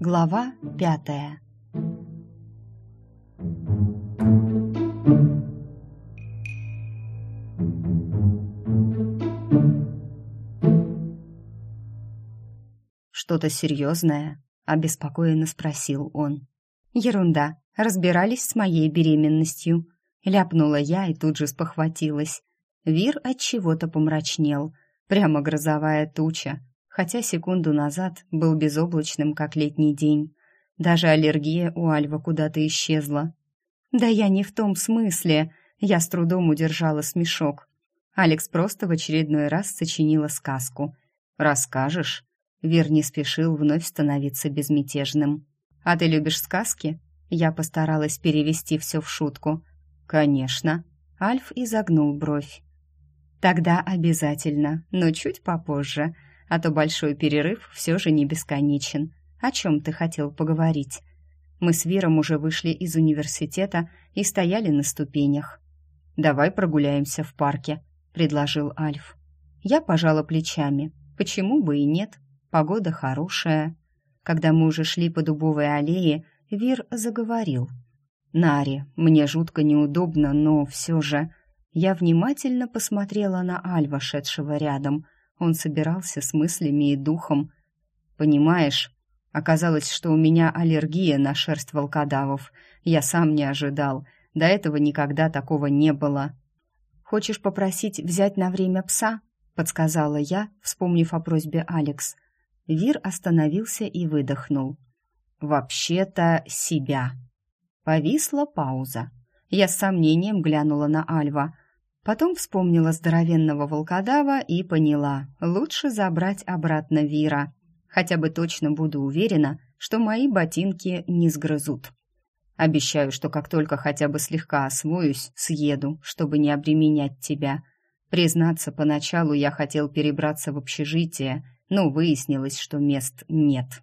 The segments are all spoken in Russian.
Глава пятая «Что-то серьезное?» — обеспокоенно спросил он. «Ерунда. Разбирались с моей беременностью». Ляпнула я и тут же спохватилась. Вир от чего-то помрачнел, прямо грозовая туча, хотя секунду назад был безоблачным, как летний день. Даже аллергия у Альва куда-то исчезла. «Да я не в том смысле!» Я с трудом удержала смешок. Алекс просто в очередной раз сочинила сказку. «Расскажешь?» Вир не спешил вновь становиться безмятежным. «А ты любишь сказки?» Я постаралась перевести все в шутку. «Конечно». Альф изогнул бровь. «Тогда обязательно, но чуть попозже, а то большой перерыв все же не бесконечен. О чем ты хотел поговорить?» Мы с Виром уже вышли из университета и стояли на ступенях. «Давай прогуляемся в парке», — предложил Альф. Я пожала плечами. Почему бы и нет? Погода хорошая. Когда мы уже шли по дубовой аллее, Вир заговорил. «Нари, мне жутко неудобно, но все же...» Я внимательно посмотрела на Альва, шедшего рядом. Он собирался с мыслями и духом. «Понимаешь, оказалось, что у меня аллергия на шерсть волкодавов. Я сам не ожидал. До этого никогда такого не было». «Хочешь попросить взять на время пса?» — подсказала я, вспомнив о просьбе Алекс. — Вир остановился и выдохнул. «Вообще-то себя». Повисла пауза. Я с сомнением глянула на Альва. Потом вспомнила здоровенного волкодава и поняла, лучше забрать обратно Вира. Хотя бы точно буду уверена, что мои ботинки не сгрызут. Обещаю, что как только хотя бы слегка освоюсь, съеду, чтобы не обременять тебя. Признаться, поначалу я хотел перебраться в общежитие, но выяснилось, что мест нет.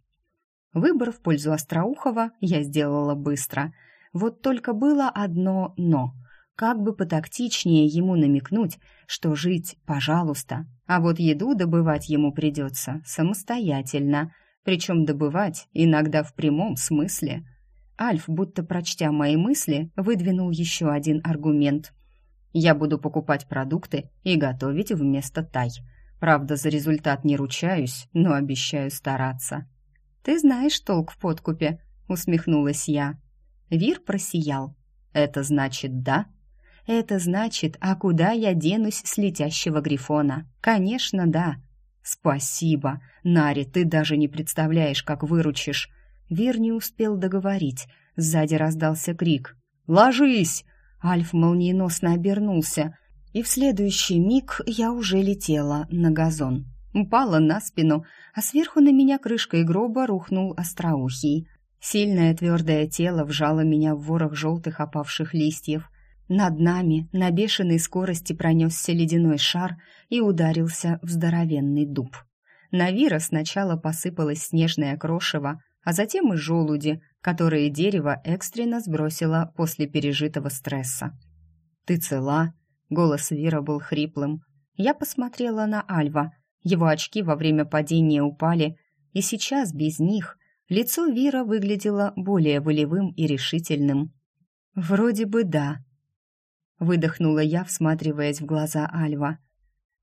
Выбор в пользу Остроухова я сделала быстро. Вот только было одно «но». Как бы потактичнее ему намекнуть, что жить «пожалуйста», а вот еду добывать ему придется самостоятельно, причем добывать иногда в прямом смысле. Альф, будто прочтя мои мысли, выдвинул еще один аргумент. «Я буду покупать продукты и готовить вместо тай», Правда, за результат не ручаюсь, но обещаю стараться. Ты знаешь толк в подкупе, усмехнулась я. Вир просиял. Это значит да? Это значит, а куда я денусь с летящего грифона? Конечно, да. Спасибо. Нари, ты даже не представляешь, как выручишь. Вир не успел договорить. Сзади раздался крик. «Ложись!» Альф молниеносно обернулся и в следующий миг я уже летела на газон. Упала на спину, а сверху на меня крышкой гроба рухнул остроухий. Сильное твердое тело вжало меня в ворох желтых опавших листьев. Над нами на бешеной скорости пронесся ледяной шар и ударился в здоровенный дуб. На Вира сначала посыпалось снежное крошево, а затем и желуди, которые дерево экстренно сбросило после пережитого стресса. «Ты цела?» Голос Вира был хриплым. Я посмотрела на Альва. Его очки во время падения упали, и сейчас без них лицо Вира выглядело более волевым и решительным. «Вроде бы да», — выдохнула я, всматриваясь в глаза Альва.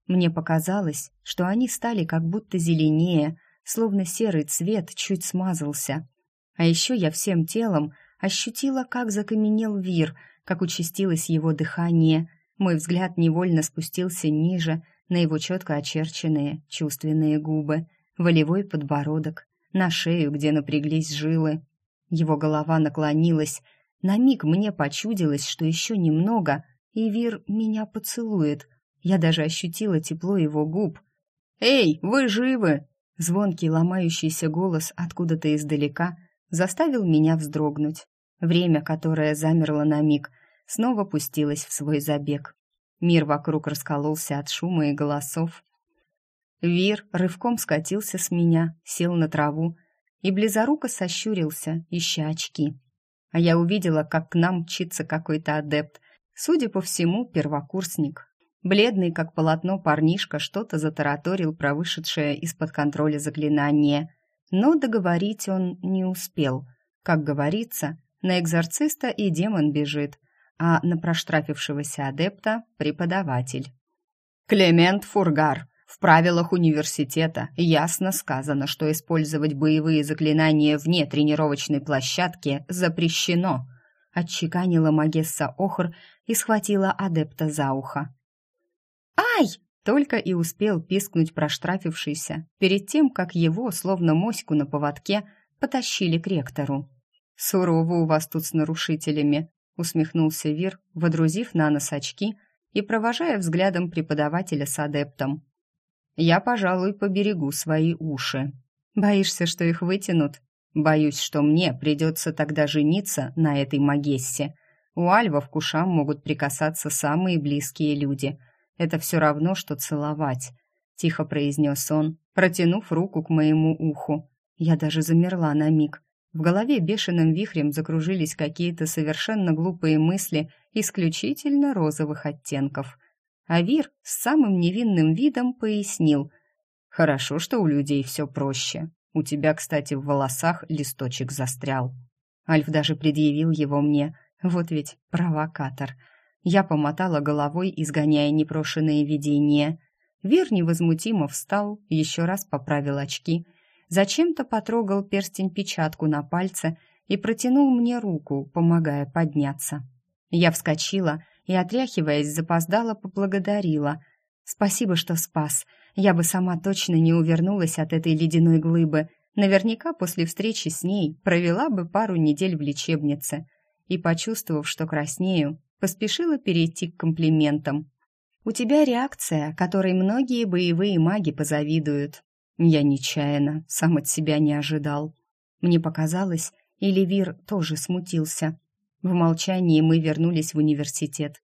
Мне показалось, что они стали как будто зеленее, словно серый цвет чуть смазался. А еще я всем телом ощутила, как закаменел Вир, как участилось его дыхание — мой взгляд невольно спустился ниже, на его четко очерченные чувственные губы, волевой подбородок, на шею, где напряглись жилы. Его голова наклонилась. На миг мне почудилось, что еще немного, и Вир меня поцелует. Я даже ощутила тепло его губ. «Эй, вы живы?» Звонкий ломающийся голос откуда-то издалека заставил меня вздрогнуть. Время, которое замерло на миг — снова пустилась в свой забег. Мир вокруг раскололся от шума и голосов. Вир рывком скатился с меня, сел на траву и близоруко сощурился, ища очки. А я увидела, как к нам мчится какой-то адепт, судя по всему, первокурсник. Бледный, как полотно, парнишка что-то затараторил про вышедшее из-под контроля заклинание, но договорить он не успел. Как говорится, на экзорциста и демон бежит, а на проштрафившегося адепта — преподаватель. «Клемент Фургар, в правилах университета ясно сказано, что использовать боевые заклинания вне тренировочной площадки запрещено», — отчеканила Магесса Охр и схватила адепта за ухо. «Ай!» — только и успел пискнуть проштрафившийся, перед тем, как его, словно моську на поводке, потащили к ректору. «Сурово у вас тут с нарушителями», — усмехнулся Вир, водрузив на нос очки и провожая взглядом преподавателя с адептом. «Я, пожалуй, поберегу свои уши. Боишься, что их вытянут? Боюсь, что мне придется тогда жениться на этой Магессе. У альвов к ушам могут прикасаться самые близкие люди — это все равно, что целовать», — тихо произнес он, протянув руку к моему уху. Я даже замерла на миг. В голове бешеным вихрем закружились какие-то совершенно глупые мысли исключительно розовых оттенков. А Вир с самым невинным видом пояснил. «Хорошо, что у людей все проще. У тебя, кстати, в волосах листочек застрял». Альф даже предъявил его мне. Вот ведь провокатор. Я помотала головой, изгоняя непрошенные видения. Вер невозмутимо встал, еще раз поправил очки, зачем-то потрогал перстень-печатку на пальце и протянул мне руку, помогая подняться. Я вскочила и, отряхиваясь, запоздала, поблагодарила. «Спасибо, что спас. Я бы сама точно не увернулась от этой ледяной глыбы. Наверняка после встречи с ней провела бы пару недель в лечебнице». И, почувствовав, что краснею, поспешила перейти к комплиментам. «У тебя реакция, которой многие боевые маги позавидуют». Я нечаянно, сам от себя не ожидал. Мне показалось, и Левир тоже смутился. В молчании мы вернулись в университет.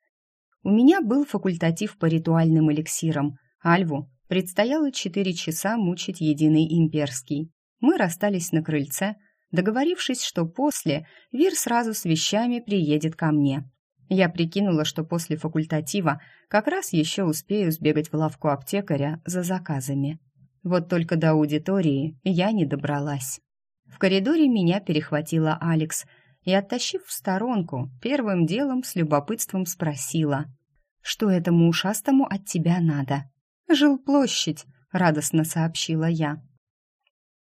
У меня был факультатив по ритуальным эликсирам. Альву предстояло четыре часа мучить единый имперский. Мы расстались на крыльце, договорившись, что после Вир сразу с вещами приедет ко мне. Я прикинула, что после факультатива как раз еще успею сбегать в лавку аптекаря за заказами. Вот только до аудитории я не добралась. В коридоре меня перехватила Алекс и, оттащив в сторонку, первым делом с любопытством спросила, «Что этому ушастому от тебя надо?» «Жилплощадь», — радостно сообщила я.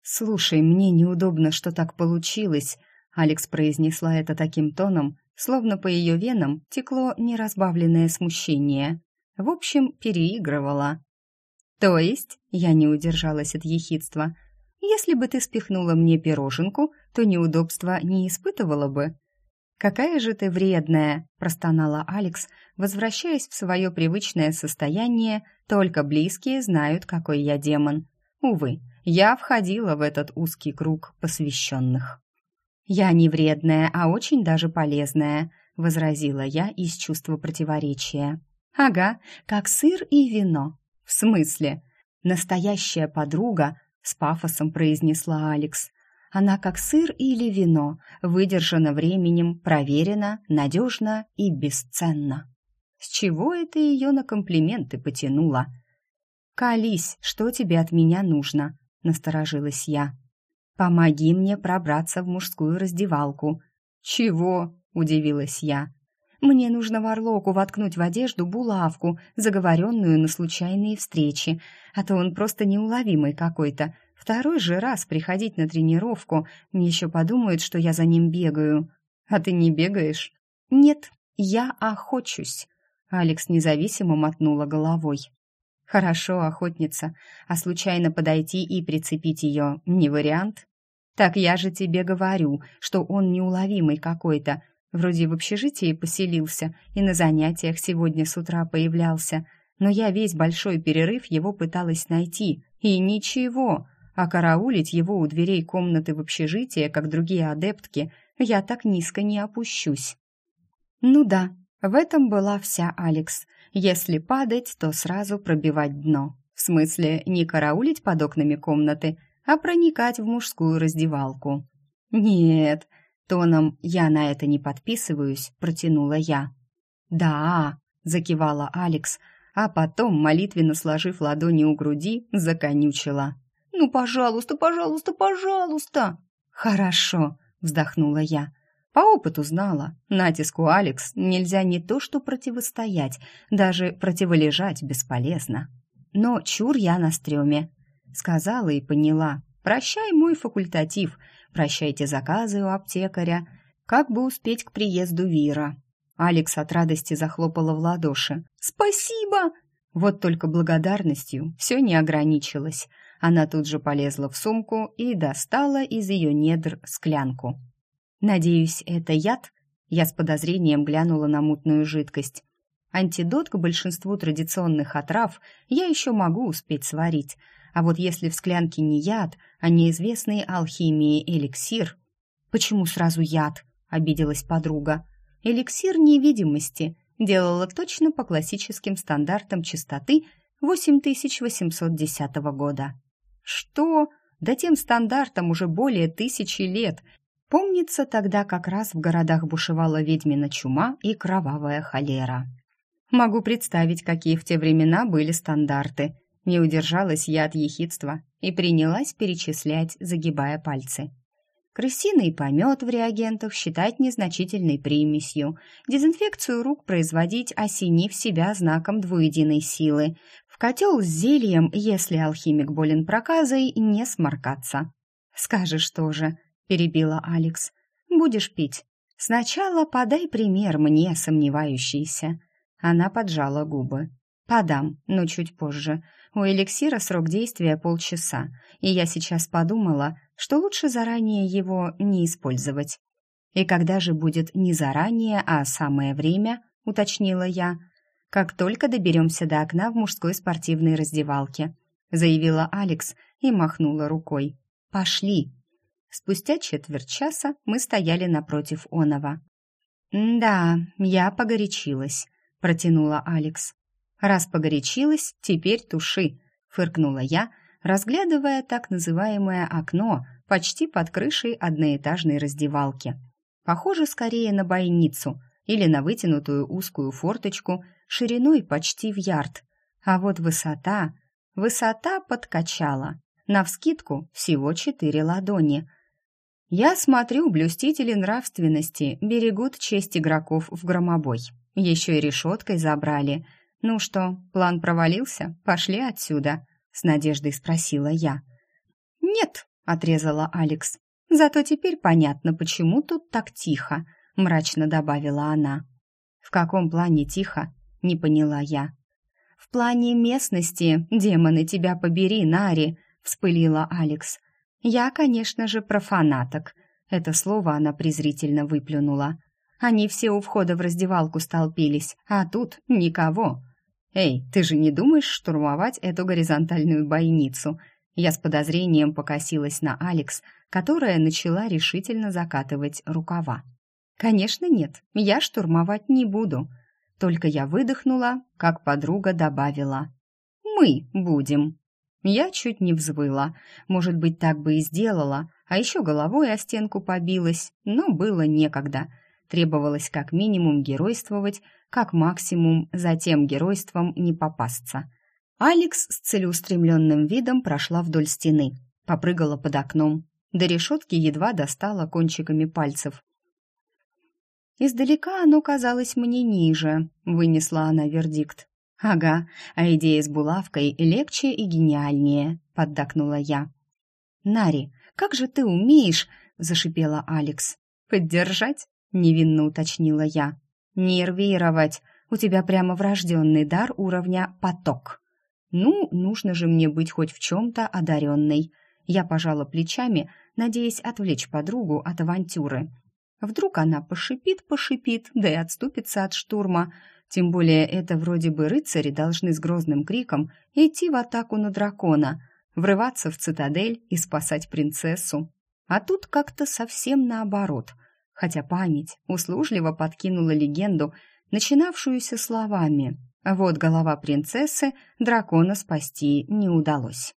«Слушай, мне неудобно, что так получилось», — Алекс произнесла это таким тоном, словно по ее венам текло неразбавленное смущение. В общем, переигрывала. «То есть?» — я не удержалась от ехидства. «Если бы ты спихнула мне пироженку, то неудобства не испытывала бы». «Какая же ты вредная!» – простонала Алекс, возвращаясь в свое привычное состояние, только близкие знают, какой я демон. Увы, я входила в этот узкий круг посвященных. «Я не вредная, а очень даже полезная», — возразила я из чувства противоречия. «Ага, как сыр и вино». «В смысле?» «Настоящая подруга», — с пафосом произнесла Алекс. «Она как сыр или вино, выдержана временем, проверена, надежна и бесценна». «С чего это ее на комплименты потянула?» «Колись, что тебе от меня нужно?» — насторожилась я. «Помоги мне пробраться в мужскую раздевалку». «Чего?» – удивилась я. «Мне нужно Варлоку воткнуть в одежду булавку, заговоренную на случайные встречи, а то он просто неуловимый какой-то. Второй же раз приходить на тренировку, мне еще подумают, что я за ним бегаю». «А ты не бегаешь?» «Нет, я охочусь», — Алекс независимо мотнула головой. «Хорошо, охотница, а случайно подойти и прицепить ее не вариант?» Так я же тебе говорю, что он неуловимый какой-то. Вроде в общежитии поселился и на занятиях сегодня с утра появлялся. Но я весь большой перерыв его пыталась найти. И ничего. А караулить его у дверей комнаты в общежитии, как другие адептки, я так низко не опущусь. Ну да, в этом была вся Алекс. Если падать, то сразу пробивать дно. В смысле, не караулить под окнами комнаты, а проникать в мужскую раздевалку. «Нет», — тоном «я на это не подписываюсь», — протянула я. «Да», — закивала Алекс, а потом, молитвенно сложив ладони у груди, законючила. «Ну, пожалуйста, пожалуйста, пожалуйста!» «Хорошо», — вздохнула я. По опыту знала, натиску Алекс нельзя не то что противостоять, даже противолежать бесполезно. Но чур я на стреме. Сказала и поняла. Прощай мой факультатив, прощайте заказы у аптекаря. Как бы успеть к приезду Вира? Алекс от радости захлопала в ладоши. «Спасибо!» Вот только благодарностью все не ограничилось. Она тут же полезла в сумку и достала из ее недр склянку. «Надеюсь, это яд?» Я с подозрением глянула на мутную жидкость. Антидот к большинству традиционных отрав я еще могу успеть сварить, а вот если в склянке не яд, а неизвестный алхимии эликсир... «Почему сразу яд?» — обиделась подруга. «Эликсир невидимости» делала точно по классическим стандартам чистоты 8810 года. «Что?» Да тем стандартам уже более тысячи лет, Помнится, тогда как раз в городах бушевала ведьмина чума и кровавая холера. Могу представить, какие в те времена были стандарты. Не удержалась я от ехидства и принялась перечислять, загибая пальцы. Крысиный помет в реагентах считать незначительной примесью, дезинфекцию рук производить, осенив себя знаком двуединой силы, в котел с зельем, если алхимик болен проказой, не сморкаться. Скажешь тоже, перебила Алекс. Будешь пить? Сначала подай пример мне, сомневающейся. Она поджала губы. Подам, но чуть позже. У эликсира срок действия полчаса, и я сейчас подумала, что лучше заранее его не использовать. И когда же будет не заранее, а самое время, уточнила я, как только доберемся до окна в мужской спортивной раздевалке, заявила Алекс и махнула рукой. Пошли. Спустя четверть часа мы стояли напротив Онова. «Да, я погорячилась», — протянула Алекс. «Раз погорячилась, теперь туши», — фыркнула я, разглядывая так называемое окно почти под крышей одноэтажной раздевалки. Похоже скорее на бойницу или на вытянутую узкую форточку шириной почти в ярд. А вот высота... Высота подкачала. Навскидку всего четыре ладони — я смотрю, блюстители нравственности берегут честь игроков в громобой. Еще и решеткой забрали. Ну что, план провалился? Пошли отсюда, с надеждой спросила я. Нет, отрезала Алекс. Зато теперь понятно, почему тут так тихо, мрачно добавила она. В каком плане тихо? Не поняла я. В плане местности, демоны тебя побери, Нари, вспылила Алекс. Я, конечно же, про фанаток. Это слово она презрительно выплюнула. Они все у входа в раздевалку столпились, а тут никого. Эй, ты же не думаешь штурмовать эту горизонтальную бойницу? Я с подозрением покосилась на Алекс, которая начала решительно закатывать рукава. Конечно, нет. Я штурмовать не буду. Только я выдохнула, как подруга добавила: "Мы будем". Я чуть не взвыла. Может быть, так бы и сделала, а еще головой о стенку побилась, но было некогда. Требовалось как минимум геройствовать, как максимум затем геройством не попасться. Алекс с целеустремленным видом прошла вдоль стены, попрыгала под окном. До решетки едва достала кончиками пальцев. «Издалека оно казалось мне ниже», — вынесла она вердикт. «Ага, а идея с булавкой легче и гениальнее», — поддакнула я. «Нари, как же ты умеешь?» — зашипела Алекс. «Поддержать?» — невинно уточнила я. «Нервировать. У тебя прямо врожденный дар уровня «поток». Ну, нужно же мне быть хоть в чем-то одаренной. Я пожала плечами, надеясь отвлечь подругу от авантюры. Вдруг она пошипит-пошипит, да и отступится от штурма, тем более это вроде бы рыцари должны с грозным криком идти в атаку на дракона, врываться в цитадель и спасать принцессу. А тут как-то совсем наоборот. Хотя память услужливо подкинула легенду, начинавшуюся словами «Вот голова принцессы, дракона спасти не удалось».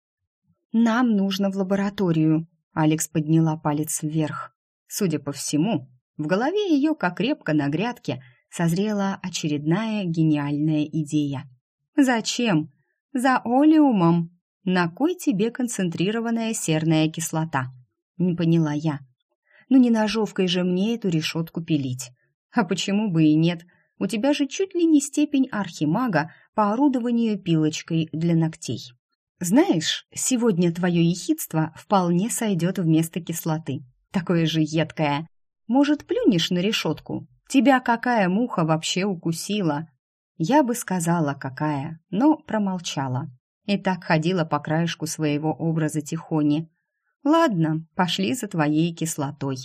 «Нам нужно в лабораторию», — Алекс подняла палец вверх. Судя по всему, в голове ее, как репка на грядке — созрела очередная гениальная идея. Зачем? За олеумом. На кой тебе концентрированная серная кислота? Не поняла я. Ну не ножовкой же мне эту решетку пилить. А почему бы и нет? У тебя же чуть ли не степень архимага по орудованию пилочкой для ногтей. Знаешь, сегодня твое ехидство вполне сойдет вместо кислоты. Такое же едкое. Может, плюнешь на решетку? Тебя какая муха вообще укусила? Я бы сказала, какая, но промолчала. И так ходила по краешку своего образа Тихони. Ладно, пошли за твоей кислотой.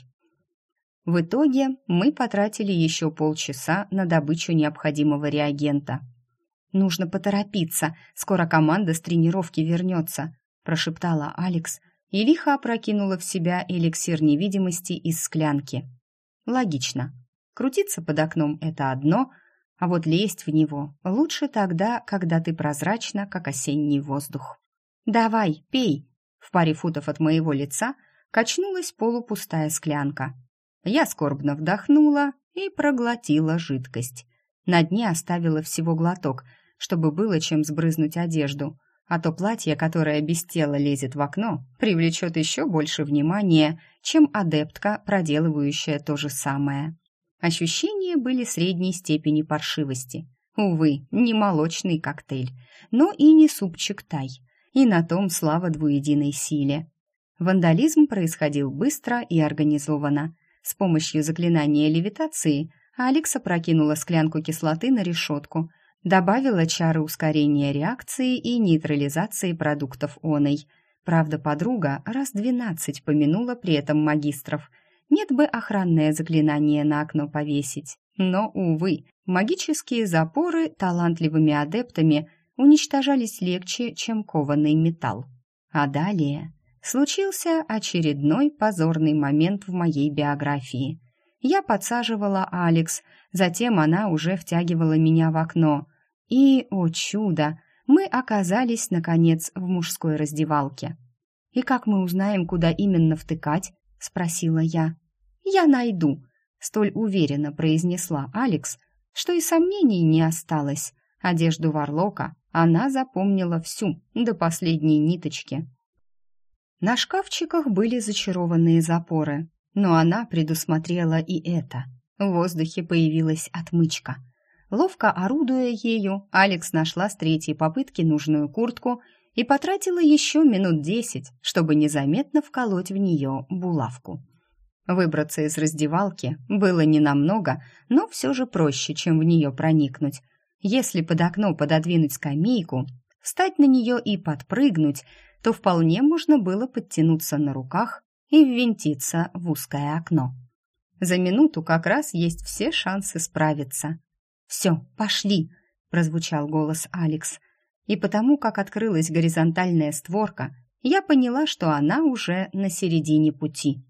В итоге мы потратили еще полчаса на добычу необходимого реагента. «Нужно поторопиться, скоро команда с тренировки вернется», прошептала Алекс и лихо опрокинула в себя эликсир невидимости из склянки. Логично. Крутиться под окном – это одно, а вот лезть в него лучше тогда, когда ты прозрачна, как осенний воздух. «Давай, пей!» В паре футов от моего лица качнулась полупустая склянка. Я скорбно вдохнула и проглотила жидкость. На дне оставила всего глоток, чтобы было чем сбрызнуть одежду, а то платье, которое без тела лезет в окно, привлечет еще больше внимания, чем адептка, проделывающая то же самое. Ощущения были средней степени паршивости. Увы, не молочный коктейль, но и не супчик тай. И на том слава двуединой силе. Вандализм происходил быстро и организованно. С помощью заклинания левитации Алекса прокинула склянку кислоты на решетку, добавила чары ускорения реакции и нейтрализации продуктов оной. Правда, подруга раз двенадцать помянула при этом магистров. Нет бы охранное заклинание на окно повесить. Но, увы, магические запоры талантливыми адептами уничтожались легче, чем кованый металл. А далее случился очередной позорный момент в моей биографии. Я подсаживала Алекс, затем она уже втягивала меня в окно. И, о чудо, мы оказались, наконец, в мужской раздевалке. «И как мы узнаем, куда именно втыкать?» — спросила я. «Я найду», — столь уверенно произнесла Алекс, что и сомнений не осталось. Одежду Варлока она запомнила всю, до последней ниточки. На шкафчиках были зачарованные запоры, но она предусмотрела и это. В воздухе появилась отмычка. Ловко орудуя ею, Алекс нашла с третьей попытки нужную куртку и потратила еще минут десять, чтобы незаметно вколоть в нее булавку. Выбраться из раздевалки было не намного, но все же проще, чем в нее проникнуть. Если под окно пододвинуть скамейку, встать на нее и подпрыгнуть, то вполне можно было подтянуться на руках и ввинтиться в узкое окно. За минуту как раз есть все шансы справиться. «Все, пошли!» – прозвучал голос Алекс. И потому, как открылась горизонтальная створка, я поняла, что она уже на середине пути.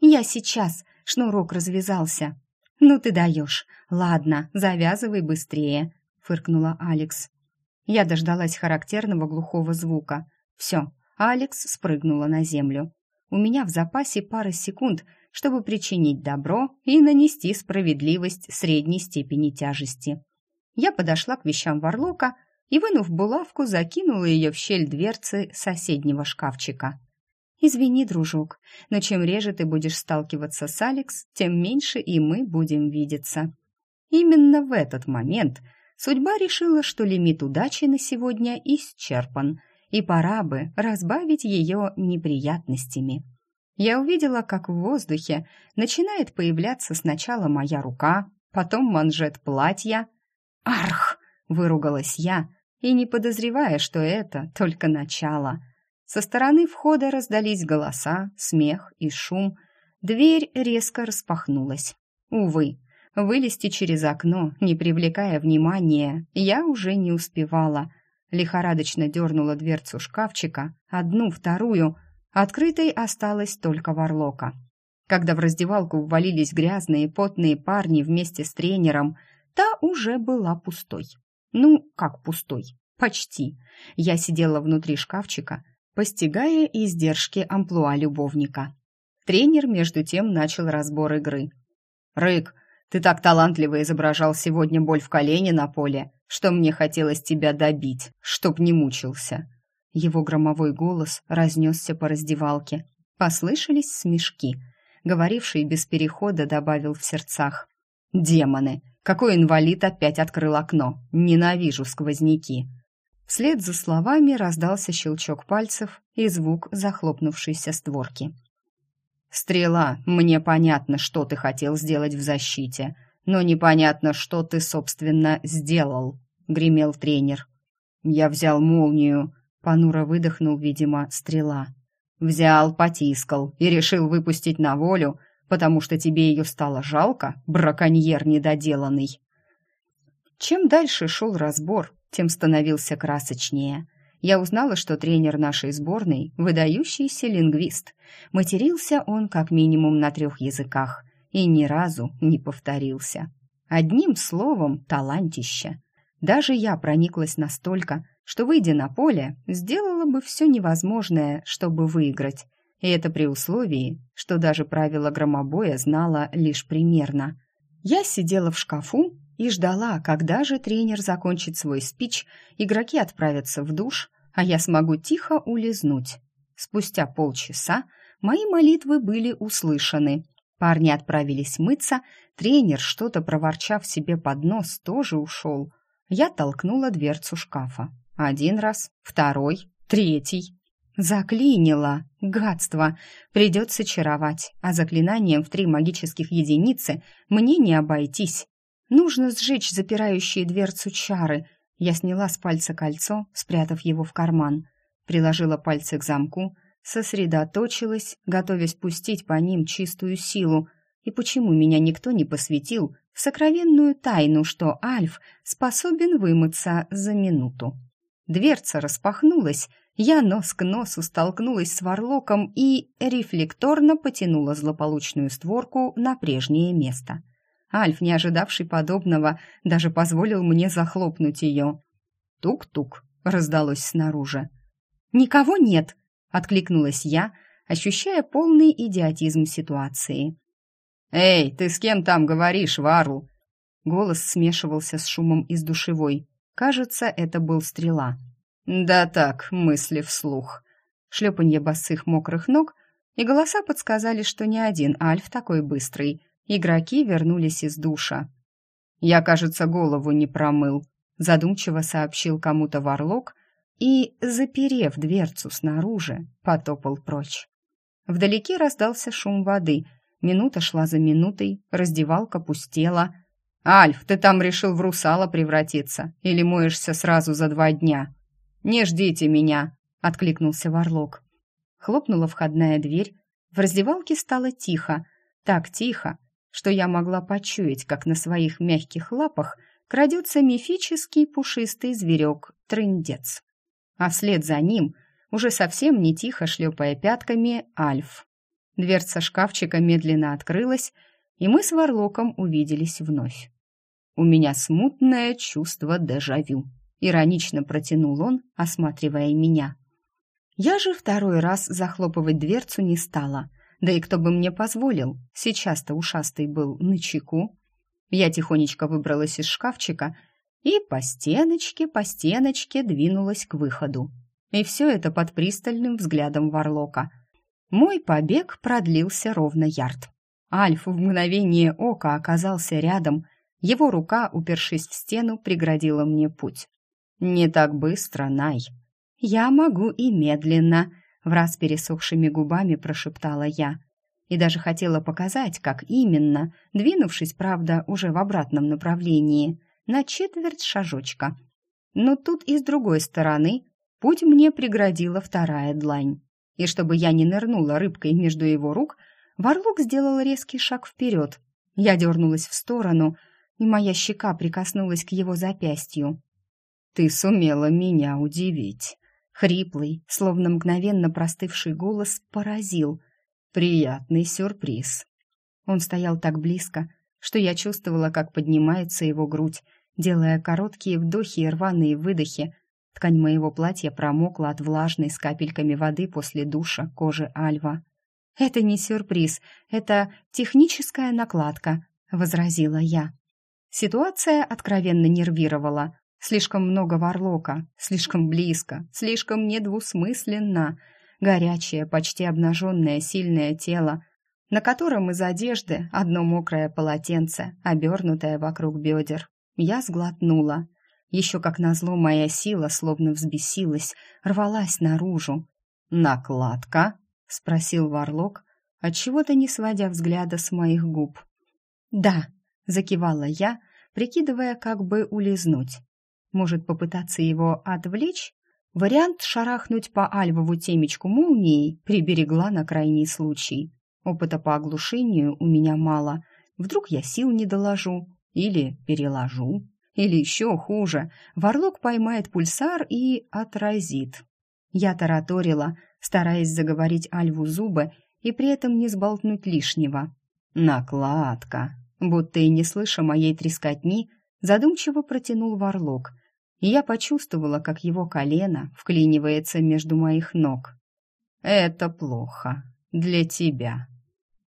«Я сейчас!» – шнурок развязался. «Ну ты даешь! Ладно, завязывай быстрее!» – фыркнула Алекс. Я дождалась характерного глухого звука. Все, Алекс спрыгнула на землю. У меня в запасе пара секунд, чтобы причинить добро и нанести справедливость средней степени тяжести. Я подошла к вещам Варлока и, вынув булавку, закинула ее в щель дверцы соседнего шкафчика. «Извини, дружок, но чем реже ты будешь сталкиваться с Алекс, тем меньше и мы будем видеться». Именно в этот момент судьба решила, что лимит удачи на сегодня исчерпан – и пора бы разбавить ее неприятностями. Я увидела, как в воздухе начинает появляться сначала моя рука, потом манжет платья. «Арх!» — выругалась я, и не подозревая, что это только начало. Со стороны входа раздались голоса, смех и шум. Дверь резко распахнулась. Увы, вылезти через окно, не привлекая внимания, я уже не успевала — лихорадочно дернула дверцу шкафчика, одну, вторую. Открытой осталась только ворлока. Когда в раздевалку ввалились грязные потные парни вместе с тренером, та уже была пустой. Ну, как пустой? Почти. Я сидела внутри шкафчика, постигая издержки амплуа любовника. Тренер, между тем, начал разбор игры. «Рык, ты так талантливо изображал сегодня боль в колене на поле, что мне хотелось тебя добить, чтоб не мучился». Его громовой голос разнесся по раздевалке. Послышались смешки. Говоривший без перехода добавил в сердцах. «Демоны! Какой инвалид опять открыл окно! Ненавижу сквозняки!» Вслед за словами раздался щелчок пальцев и звук захлопнувшейся створки. «Стрела, мне понятно, что ты хотел сделать в защите, но непонятно, что ты, собственно, сделал», — гремел тренер. «Я взял молнию», — понуро выдохнул, видимо, стрела. «Взял, потискал и решил выпустить на волю, потому что тебе ее стало жалко, браконьер недоделанный». Чем дальше шел разбор, тем становился красочнее. Я узнала, что тренер нашей сборной – выдающийся лингвист. Матерился он как минимум на трех языках и ни разу не повторился. Одним словом, талантище. Даже я прониклась настолько, что, выйдя на поле, сделала бы все невозможное, чтобы выиграть. И это при условии, что даже правила громобоя знала лишь примерно. Я сидела в шкафу и ждала, когда же тренер закончит свой спич, игроки отправятся в душ, а я смогу тихо улизнуть. Спустя полчаса мои молитвы были услышаны. Парни отправились мыться, тренер, что-то проворчав себе под нос, тоже ушел. Я толкнула дверцу шкафа. Один раз, второй, третий. Заклинило. Гадство. Придется чаровать, а заклинанием в три магических единицы мне не обойтись. Нужно сжечь запирающие дверцу чары. Я сняла с пальца кольцо, спрятав его в карман. Приложила пальцы к замку, сосредоточилась, готовясь пустить по ним чистую силу. И почему меня никто не посвятил в сокровенную тайну, что Альф способен вымыться за минуту? Дверца распахнулась, я нос к носу столкнулась с Варлоком и рефлекторно потянула злополучную створку на прежнее место — Альф, не ожидавший подобного, даже позволил мне захлопнуть ее. «Тук-тук», — раздалось снаружи. «Никого нет», — откликнулась я, ощущая полный идиотизм ситуации. «Эй, ты с кем там говоришь, Варл?» Голос смешивался с шумом из душевой. Кажется, это был стрела. «Да так, мысли вслух». Шлепанье босых мокрых ног, и голоса подсказали, что не один Альф такой быстрый — Игроки вернулись из душа. «Я, кажется, голову не промыл», — задумчиво сообщил кому-то Варлок и, заперев дверцу снаружи, потопал прочь. Вдалеке раздался шум воды. Минута шла за минутой, раздевалка пустела. «Альф, ты там решил в русала превратиться? Или моешься сразу за два дня?» «Не ждите меня!» — откликнулся Варлок. Хлопнула входная дверь. В раздевалке стало тихо. Так тихо, что я могла почуять, как на своих мягких лапах крадется мифический пушистый зверек трындец. А вслед за ним, уже совсем не тихо шлепая пятками, Альф. Дверца шкафчика медленно открылась, и мы с Варлоком увиделись вновь. «У меня смутное чувство дежавю», — иронично протянул он, осматривая меня. Я же второй раз захлопывать дверцу не стала — да и кто бы мне позволил? Сейчас-то ушастый был на чеку. Я тихонечко выбралась из шкафчика и по стеночке, по стеночке двинулась к выходу. И все это под пристальным взглядом Варлока. Мой побег продлился ровно ярд. Альф в мгновение ока оказался рядом. Его рука, упершись в стену, преградила мне путь. «Не так быстро, Най». «Я могу и медленно», враз пересохшими губами прошептала я. И даже хотела показать, как именно, двинувшись, правда, уже в обратном направлении, на четверть шажочка. Но тут и с другой стороны путь мне преградила вторая длань. И чтобы я не нырнула рыбкой между его рук, Варлок сделал резкий шаг вперед. Я дернулась в сторону, и моя щека прикоснулась к его запястью. «Ты сумела меня удивить», Хриплый, словно мгновенно простывший голос поразил. Приятный сюрприз. Он стоял так близко, что я чувствовала, как поднимается его грудь, делая короткие вдохи и рваные выдохи. Ткань моего платья промокла от влажной с капельками воды после душа кожи Альва. «Это не сюрприз, это техническая накладка», — возразила я. Ситуация откровенно нервировала. Слишком много варлока, слишком близко, слишком недвусмысленно. Горячее, почти обнаженное сильное тело, на котором из одежды одно мокрое полотенце, обернутое вокруг бедер. Я сглотнула. Еще как назло моя сила словно взбесилась, рвалась наружу. «Накладка?» — спросил Варлок, отчего-то не сводя взгляда с моих губ. «Да», — закивала я, прикидывая, как бы улизнуть. Может, попытаться его отвлечь? Вариант шарахнуть по Альвову темечку молнией приберегла на крайний случай. Опыта по оглушению у меня мало. Вдруг я сил не доложу или переложу. Или еще хуже, Варлок поймает пульсар и отразит. Я тараторила, стараясь заговорить Альву зубы и при этом не сболтнуть лишнего. «Накладка!» Будто и не слыша моей трескотни, задумчиво протянул Варлок — и я почувствовала, как его колено вклинивается между моих ног. «Это плохо. Для тебя».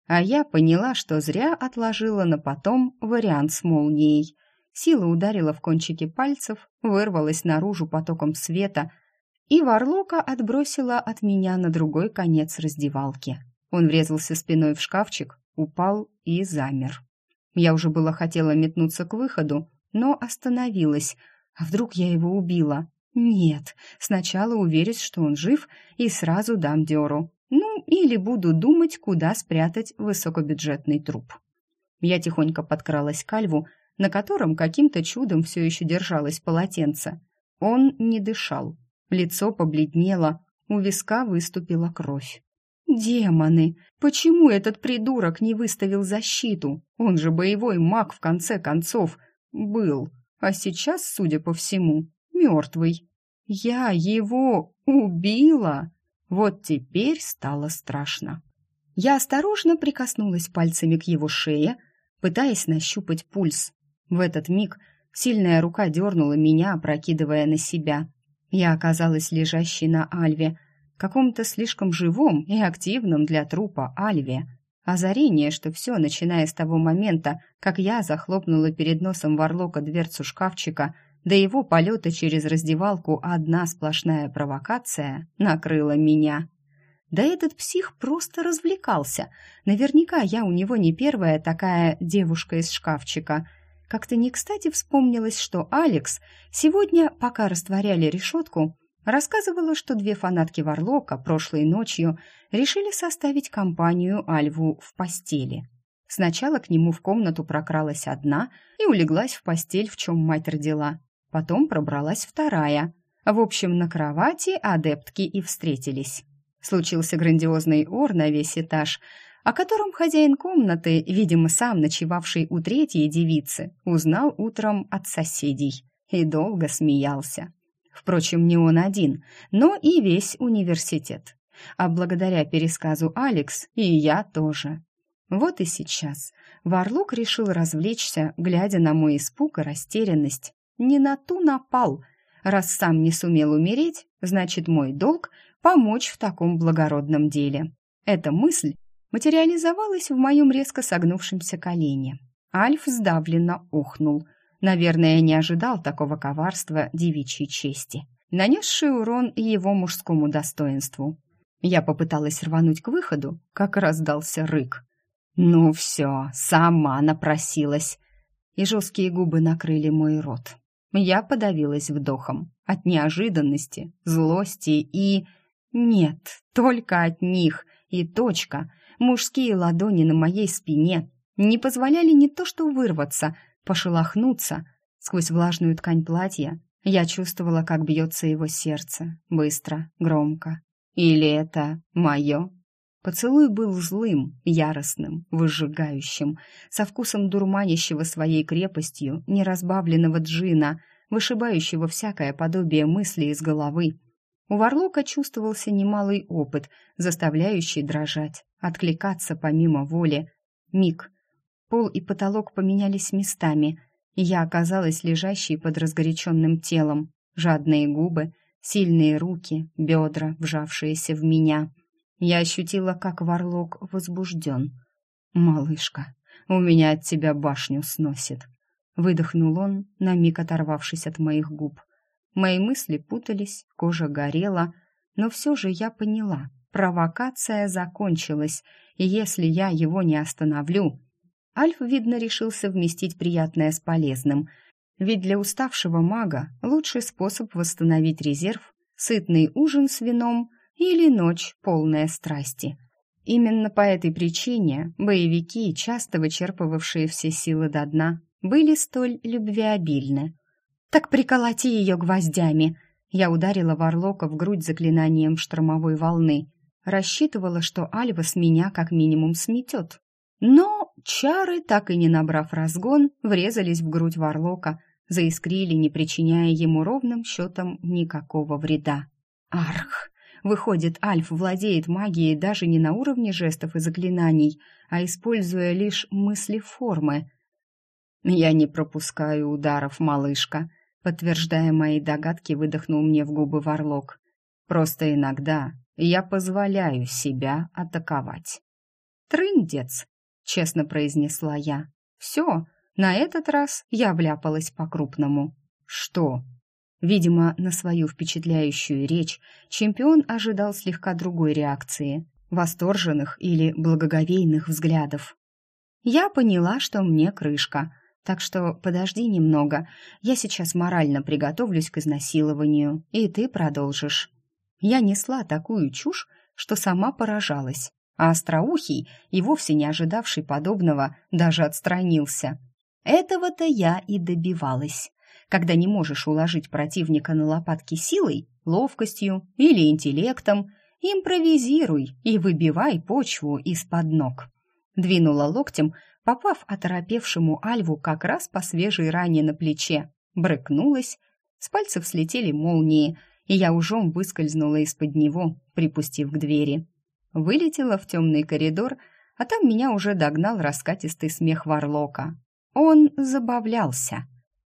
А я поняла, что зря отложила на потом вариант с молнией. Сила ударила в кончики пальцев, вырвалась наружу потоком света, и Варлока отбросила от меня на другой конец раздевалки. Он врезался спиной в шкафчик, упал и замер. Я уже было хотела метнуться к выходу, но остановилась — а вдруг я его убила? Нет, сначала уверюсь, что он жив, и сразу дам дёру. Ну, или буду думать, куда спрятать высокобюджетный труп. Я тихонько подкралась к Альву, на котором каким-то чудом все еще держалось полотенце. Он не дышал. Лицо побледнело, у виска выступила кровь. «Демоны! Почему этот придурок не выставил защиту? Он же боевой маг, в конце концов, был!» А сейчас, судя по всему, мертвый. Я его убила! Вот теперь стало страшно. Я осторожно прикоснулась пальцами к его шее, пытаясь нащупать пульс. В этот миг сильная рука дернула меня, опрокидывая на себя. Я оказалась лежащей на Альве, каком-то слишком живом и активном для трупа Альве. Озарение, что все, начиная с того момента, как я захлопнула перед носом Варлока дверцу шкафчика, до его полета через раздевалку одна сплошная провокация, накрыла меня. Да этот псих просто развлекался. Наверняка я у него не первая такая девушка из шкафчика. Как-то не кстати вспомнилось, что Алекс сегодня, пока растворяли решетку, Рассказывала, что две фанатки Варлока прошлой ночью решили составить компанию Альву в постели. Сначала к нему в комнату прокралась одна и улеглась в постель, в чем мать родила. Потом пробралась вторая. В общем, на кровати адептки и встретились. Случился грандиозный ор на весь этаж, о котором хозяин комнаты, видимо, сам ночевавший у третьей девицы, узнал утром от соседей и долго смеялся. Впрочем, не он один, но и весь университет. А благодаря пересказу Алекс и я тоже. Вот и сейчас Варлок решил развлечься, глядя на мой испуг и растерянность. Не на ту напал. Раз сам не сумел умереть, значит, мой долг — помочь в таком благородном деле. Эта мысль материализовалась в моем резко согнувшемся колене. Альф сдавленно охнул — Наверное, не ожидал такого коварства девичьей чести, нанесший урон его мужскому достоинству. Я попыталась рвануть к выходу, как раздался рык. «Ну все, сама напросилась!» И жесткие губы накрыли мой рот. Я подавилась вдохом. От неожиданности, злости и... Нет, только от них. И точка. Мужские ладони на моей спине не позволяли не то что вырваться, пошелохнуться. Сквозь влажную ткань платья я чувствовала, как бьется его сердце, быстро, громко. Или это мое? Поцелуй был злым, яростным, выжигающим, со вкусом дурманящего своей крепостью неразбавленного джина, вышибающего всякое подобие мысли из головы. У Варлока чувствовался немалый опыт, заставляющий дрожать, откликаться помимо воли. Миг, Пол и потолок поменялись местами, и я оказалась лежащей под разгоряченным телом. Жадные губы, сильные руки, бедра, вжавшиеся в меня. Я ощутила, как Варлок возбужден. «Малышка, у меня от тебя башню сносит». выдохнул он, на миг оторвавшись от моих губ. Мои мысли путались, кожа горела, но все же я поняла, провокация закончилась, и если я его не остановлю... Альф, видно, решил совместить приятное с полезным, ведь для уставшего мага лучший способ восстановить резерв — сытный ужин с вином или ночь, полная страсти. Именно по этой причине боевики, часто вычерпывавшие все силы до дна, были столь любвеобильны. «Так приколоти ее гвоздями!» Я ударила Варлока в грудь заклинанием штормовой волны. Рассчитывала, что Альва с меня как минимум сметет. Но чары, так и не набрав разгон, врезались в грудь Варлока, заискрили, не причиняя ему ровным счетом никакого вреда. «Арх!» Выходит, Альф владеет магией даже не на уровне жестов и заклинаний, а используя лишь мысли-формы. «Я не пропускаю ударов, малышка», подтверждая мои догадки, выдохнул мне в губы Варлок. «Просто иногда я позволяю себя атаковать». «Трындец», — честно произнесла я. «Все, на этот раз я вляпалась по-крупному». «Что?» Видимо, на свою впечатляющую речь чемпион ожидал слегка другой реакции, восторженных или благоговейных взглядов. Я поняла, что мне крышка, так что подожди немного, я сейчас морально приготовлюсь к изнасилованию, и ты продолжишь. Я несла такую чушь, что сама поражалась, а остроухий, и вовсе не ожидавший подобного, даже отстранился. Этого-то я и добивалась когда не можешь уложить противника на лопатки силой, ловкостью или интеллектом, импровизируй и выбивай почву из-под ног. Двинула локтем, попав оторопевшему Альву как раз по свежей ране на плече. Брыкнулась, с пальцев слетели молнии, и я ужом выскользнула из-под него, припустив к двери. Вылетела в темный коридор, а там меня уже догнал раскатистый смех Варлока. Он забавлялся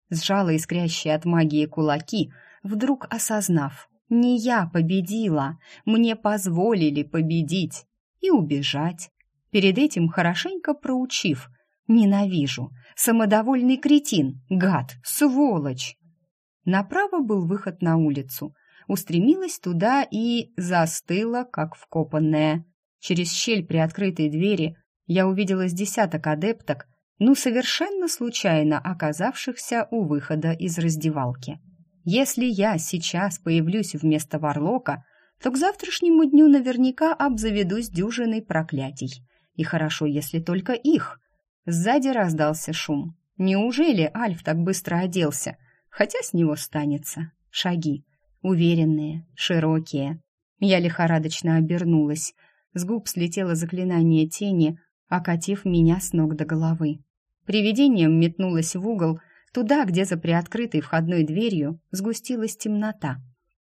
сжала искрящие от магии кулаки, вдруг осознав, не я победила, мне позволили победить и убежать. Перед этим хорошенько проучив, ненавижу, самодовольный кретин, гад, сволочь. Направо был выход на улицу, устремилась туда и застыла, как вкопанная. Через щель при открытой двери я увидела с десяток адепток, ну, совершенно случайно оказавшихся у выхода из раздевалки. Если я сейчас появлюсь вместо Варлока, то к завтрашнему дню наверняка обзаведусь дюжиной проклятий. И хорошо, если только их. Сзади раздался шум. Неужели Альф так быстро оделся? Хотя с него станется. Шаги. Уверенные, широкие. Я лихорадочно обернулась. С губ слетело заклинание тени, окатив меня с ног до головы. Привидением метнулось в угол, туда, где за приоткрытой входной дверью сгустилась темнота.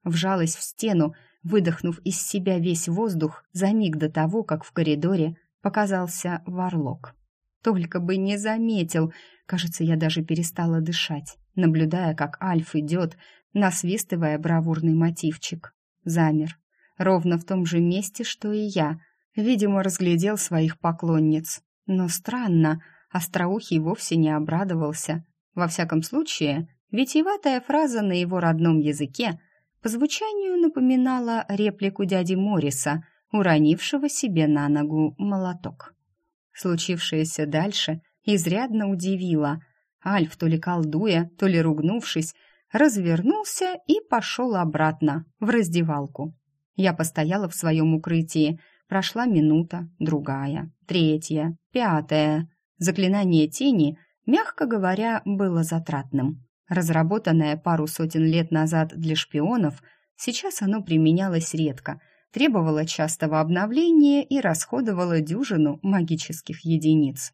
Вжалась в стену, выдохнув из себя весь воздух за миг до того, как в коридоре показался варлок. Только бы не заметил. Кажется, я даже перестала дышать, наблюдая, как Альф идет, насвистывая бравурный мотивчик. Замер. Ровно в том же месте, что и я. Видимо, разглядел своих поклонниц. Но странно, Остроухий вовсе не обрадовался. Во всяком случае, витиеватая фраза на его родном языке по звучанию напоминала реплику дяди Мориса, уронившего себе на ногу молоток. Случившееся дальше изрядно удивило. Альф, то ли колдуя, то ли ругнувшись, развернулся и пошел обратно, в раздевалку. Я постояла в своем укрытии. Прошла минута, другая, третья, пятая. Заклинание тени, мягко говоря, было затратным. Разработанное пару сотен лет назад для шпионов, сейчас оно применялось редко, требовало частого обновления и расходовало дюжину магических единиц.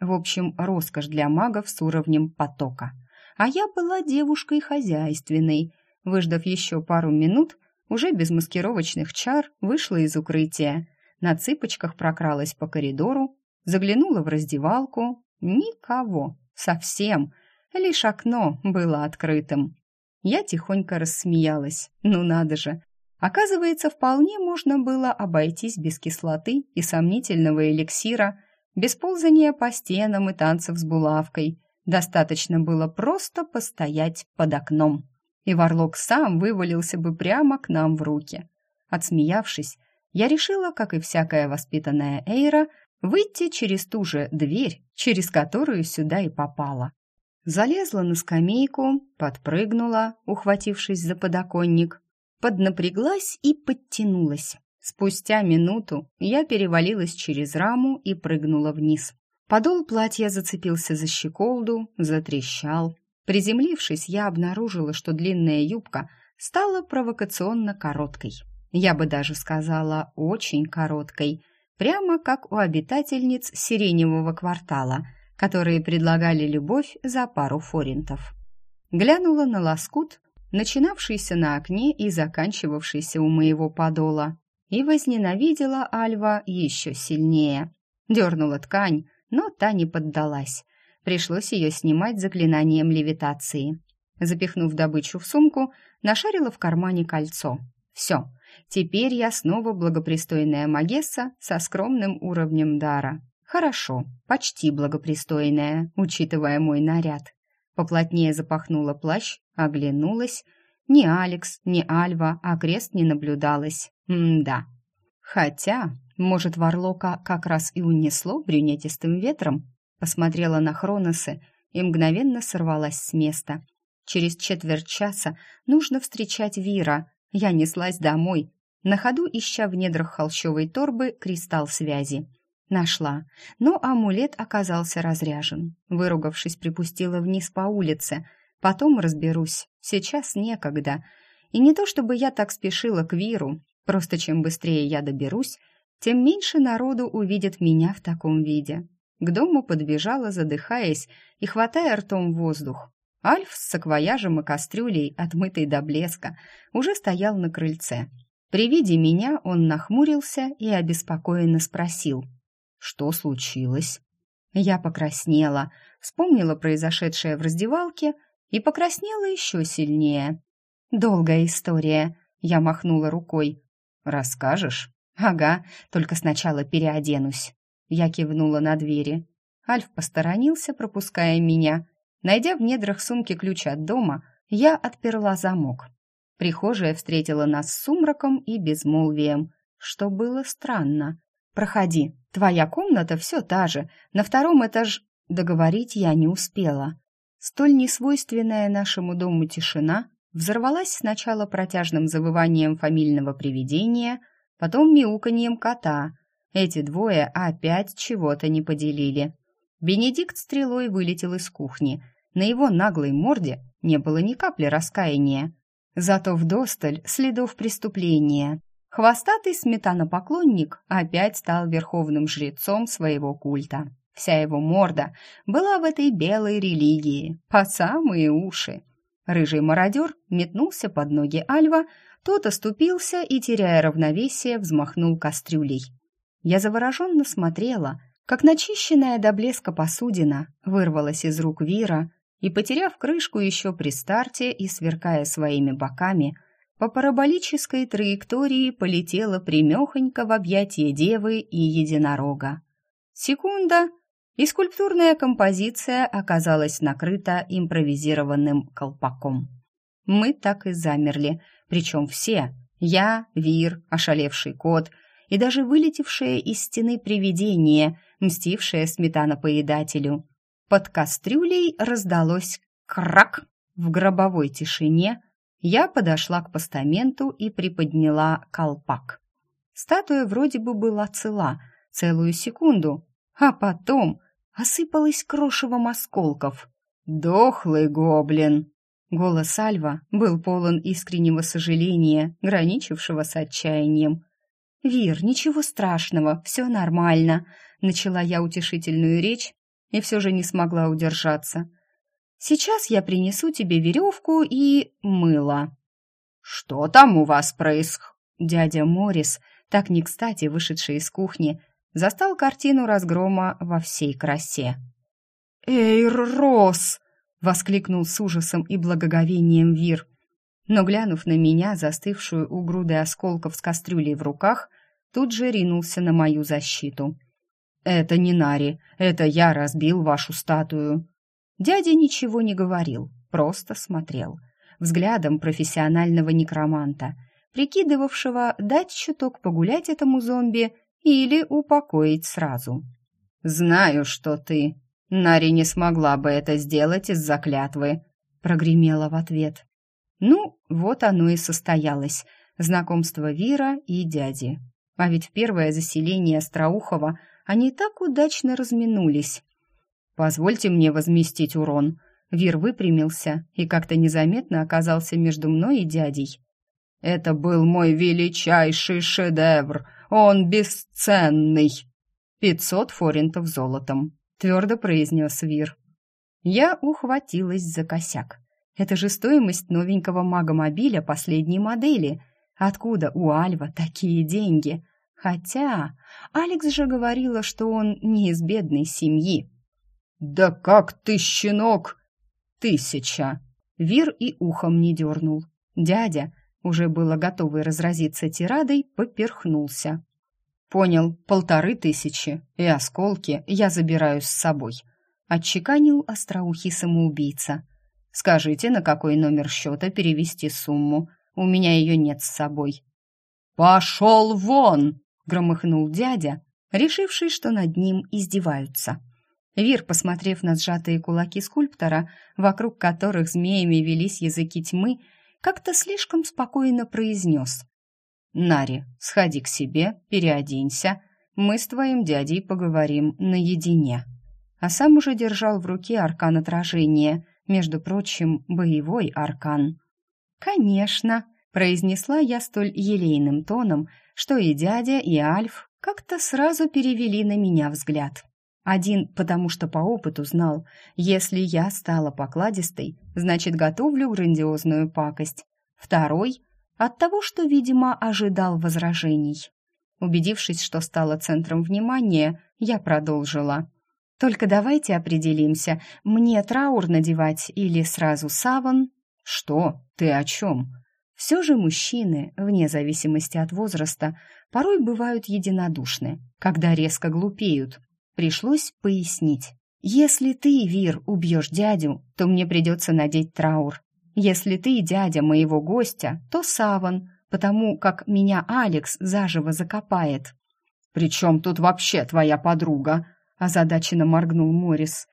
В общем, роскошь для магов с уровнем потока. А я была девушкой хозяйственной. Выждав еще пару минут, уже без маскировочных чар вышла из укрытия. На цыпочках прокралась по коридору, Заглянула в раздевалку. Никого. Совсем. Лишь окно было открытым. Я тихонько рассмеялась. Ну надо же. Оказывается, вполне можно было обойтись без кислоты и сомнительного эликсира, без ползания по стенам и танцев с булавкой, Достаточно было просто постоять под окном, и Варлок сам вывалился бы прямо к нам в руки. Отсмеявшись, я решила, как и всякая воспитанная Эйра, выйти через ту же дверь, через которую сюда и попала. Залезла на скамейку, подпрыгнула, ухватившись за подоконник, поднапряглась и подтянулась. Спустя минуту я перевалилась через раму и прыгнула вниз. Подол платья зацепился за щеколду, затрещал. Приземлившись, я обнаружила, что длинная юбка стала провокационно короткой. Я бы даже сказала, очень короткой, прямо как у обитательниц сиреневого квартала, которые предлагали любовь за пару форинтов. Глянула на лоскут, начинавшийся на окне и заканчивавшийся у моего подола, и возненавидела Альва еще сильнее. Дернула ткань, но та не поддалась. Пришлось ее снимать заклинанием левитации. Запихнув добычу в сумку, нашарила в кармане кольцо. Все, теперь я снова благопристойная магесса со скромным уровнем дара. Хорошо, почти благопристойная, учитывая мой наряд. Поплотнее запахнула плащ, оглянулась. Ни Алекс, ни Альва, а крест не наблюдалось. М-да. Хотя может, Варлока как раз и унесло брюнетистым ветром? Посмотрела на Хроносы и мгновенно сорвалась с места. Через четверть часа нужно встречать Вира. Я неслась домой, на ходу ища в недрах холщовой торбы кристалл связи. Нашла, но амулет оказался разряжен. Выругавшись, припустила вниз по улице. Потом разберусь, сейчас некогда. И не то чтобы я так спешила к Виру, просто чем быстрее я доберусь, тем меньше народу увидит меня в таком виде. К дому подбежала, задыхаясь и хватая ртом воздух. Альф с саквояжем и кастрюлей, отмытой до блеска, уже стоял на крыльце. При виде меня он нахмурился и обеспокоенно спросил. «Что случилось?» Я покраснела, вспомнила произошедшее в раздевалке и покраснела еще сильнее. «Долгая история», — я махнула рукой. «Расскажешь?» «Ага, только сначала переоденусь». Я кивнула на двери. Альф посторонился, пропуская меня. Найдя в недрах сумки ключ от дома, я отперла замок. Прихожая встретила нас с сумраком и безмолвием, что было странно. «Проходи, твоя комната все та же, на втором этаже...» Договорить я не успела. Столь несвойственная нашему дому тишина взорвалась сначала протяжным завыванием фамильного привидения — потом мяуканьем кота. Эти двое опять чего-то не поделили. Бенедикт стрелой вылетел из кухни. На его наглой морде не было ни капли раскаяния. Зато в досталь следов преступления. Хвостатый сметанопоклонник опять стал верховным жрецом своего культа. Вся его морда была в этой белой религии, под самые уши. Рыжий мародер метнулся под ноги Альва, тот оступился и, теряя равновесие, взмахнул кастрюлей. Я завороженно смотрела, как начищенная до блеска посудина вырвалась из рук Вира и, потеряв крышку еще при старте и сверкая своими боками, по параболической траектории полетела примехонько в объятия девы и единорога. Секунда, и скульптурная композиция оказалась накрыта импровизированным колпаком. Мы так и замерли — причем все — я, Вир, ошалевший кот и даже вылетевшее из стены привидение, мстившее сметанопоедателю. Под кастрюлей раздалось крак в гробовой тишине. Я подошла к постаменту и приподняла колпак. Статуя вроде бы была цела целую секунду, а потом осыпалась крошевом осколков. «Дохлый гоблин!» Голос Альва был полон искреннего сожаления, граничившего с отчаянием. «Вир, ничего страшного, все нормально», — начала я утешительную речь и все же не смогла удержаться. «Сейчас я принесу тебе веревку и мыло». «Что там у вас происходит?» Дядя Морис, так не кстати вышедший из кухни, застал картину разгрома во всей красе. «Эй, Рос!» воскликнул с ужасом и благоговением Вир. Но глянув на меня, застывшую у груды осколков с кастрюлей в руках, тут же ринулся на мою защиту. «Это не Нари, это я разбил вашу статую». Дядя ничего не говорил, просто смотрел. Взглядом профессионального некроманта, прикидывавшего дать чуток погулять этому зомби или упокоить сразу. «Знаю, что ты. Нари не смогла бы это сделать из-за клятвы», — прогремела в ответ. Ну, вот оно и состоялось, знакомство Вира и дяди. А ведь в первое заселение Остроухова они так удачно разминулись. «Позвольте мне возместить урон». Вир выпрямился и как-то незаметно оказался между мной и дядей. «Это был мой величайший шедевр! Он бесценный!» «Пятьсот форинтов золотом», — твердо произнес Вир. Я ухватилась за косяк. Это же стоимость новенького магомобиля последней модели. Откуда у Альва такие деньги? Хотя Алекс же говорила, что он не из бедной семьи. «Да как ты, щенок!» «Тысяча!» Вир и ухом не дернул. Дядя, уже было готовый разразиться тирадой, поперхнулся. «Понял, полторы тысячи, и осколки я забираю с собой», — отчеканил остроухий самоубийца. «Скажите, на какой номер счета перевести сумму? У меня ее нет с собой». «Пошел вон!» громыхнул дядя, решивший, что над ним издеваются. Вир, посмотрев на сжатые кулаки скульптора, вокруг которых змеями велись языки тьмы, как-то слишком спокойно произнес. «Нари, сходи к себе, переоденься, мы с твоим дядей поговорим наедине». А сам уже держал в руке аркан отражения, между прочим, боевой аркан. «Конечно», — произнесла я столь елейным тоном, что и дядя, и Альф как-то сразу перевели на меня взгляд. Один, потому что по опыту знал, если я стала покладистой, значит, готовлю грандиозную пакость. Второй — от того, что, видимо, ожидал возражений. Убедившись, что стала центром внимания, я продолжила. «Только давайте определимся, мне траур надевать или сразу саван?» «Что? Ты о чем?» Все же мужчины, вне зависимости от возраста, порой бывают единодушны, когда резко глупеют. Пришлось пояснить. Если ты, Вир, убьешь дядю, то мне придется надеть траур. Если ты дядя моего гостя, то саван, потому как меня Алекс заживо закопает. «При чем тут вообще твоя подруга?» озадаченно моргнул Морис.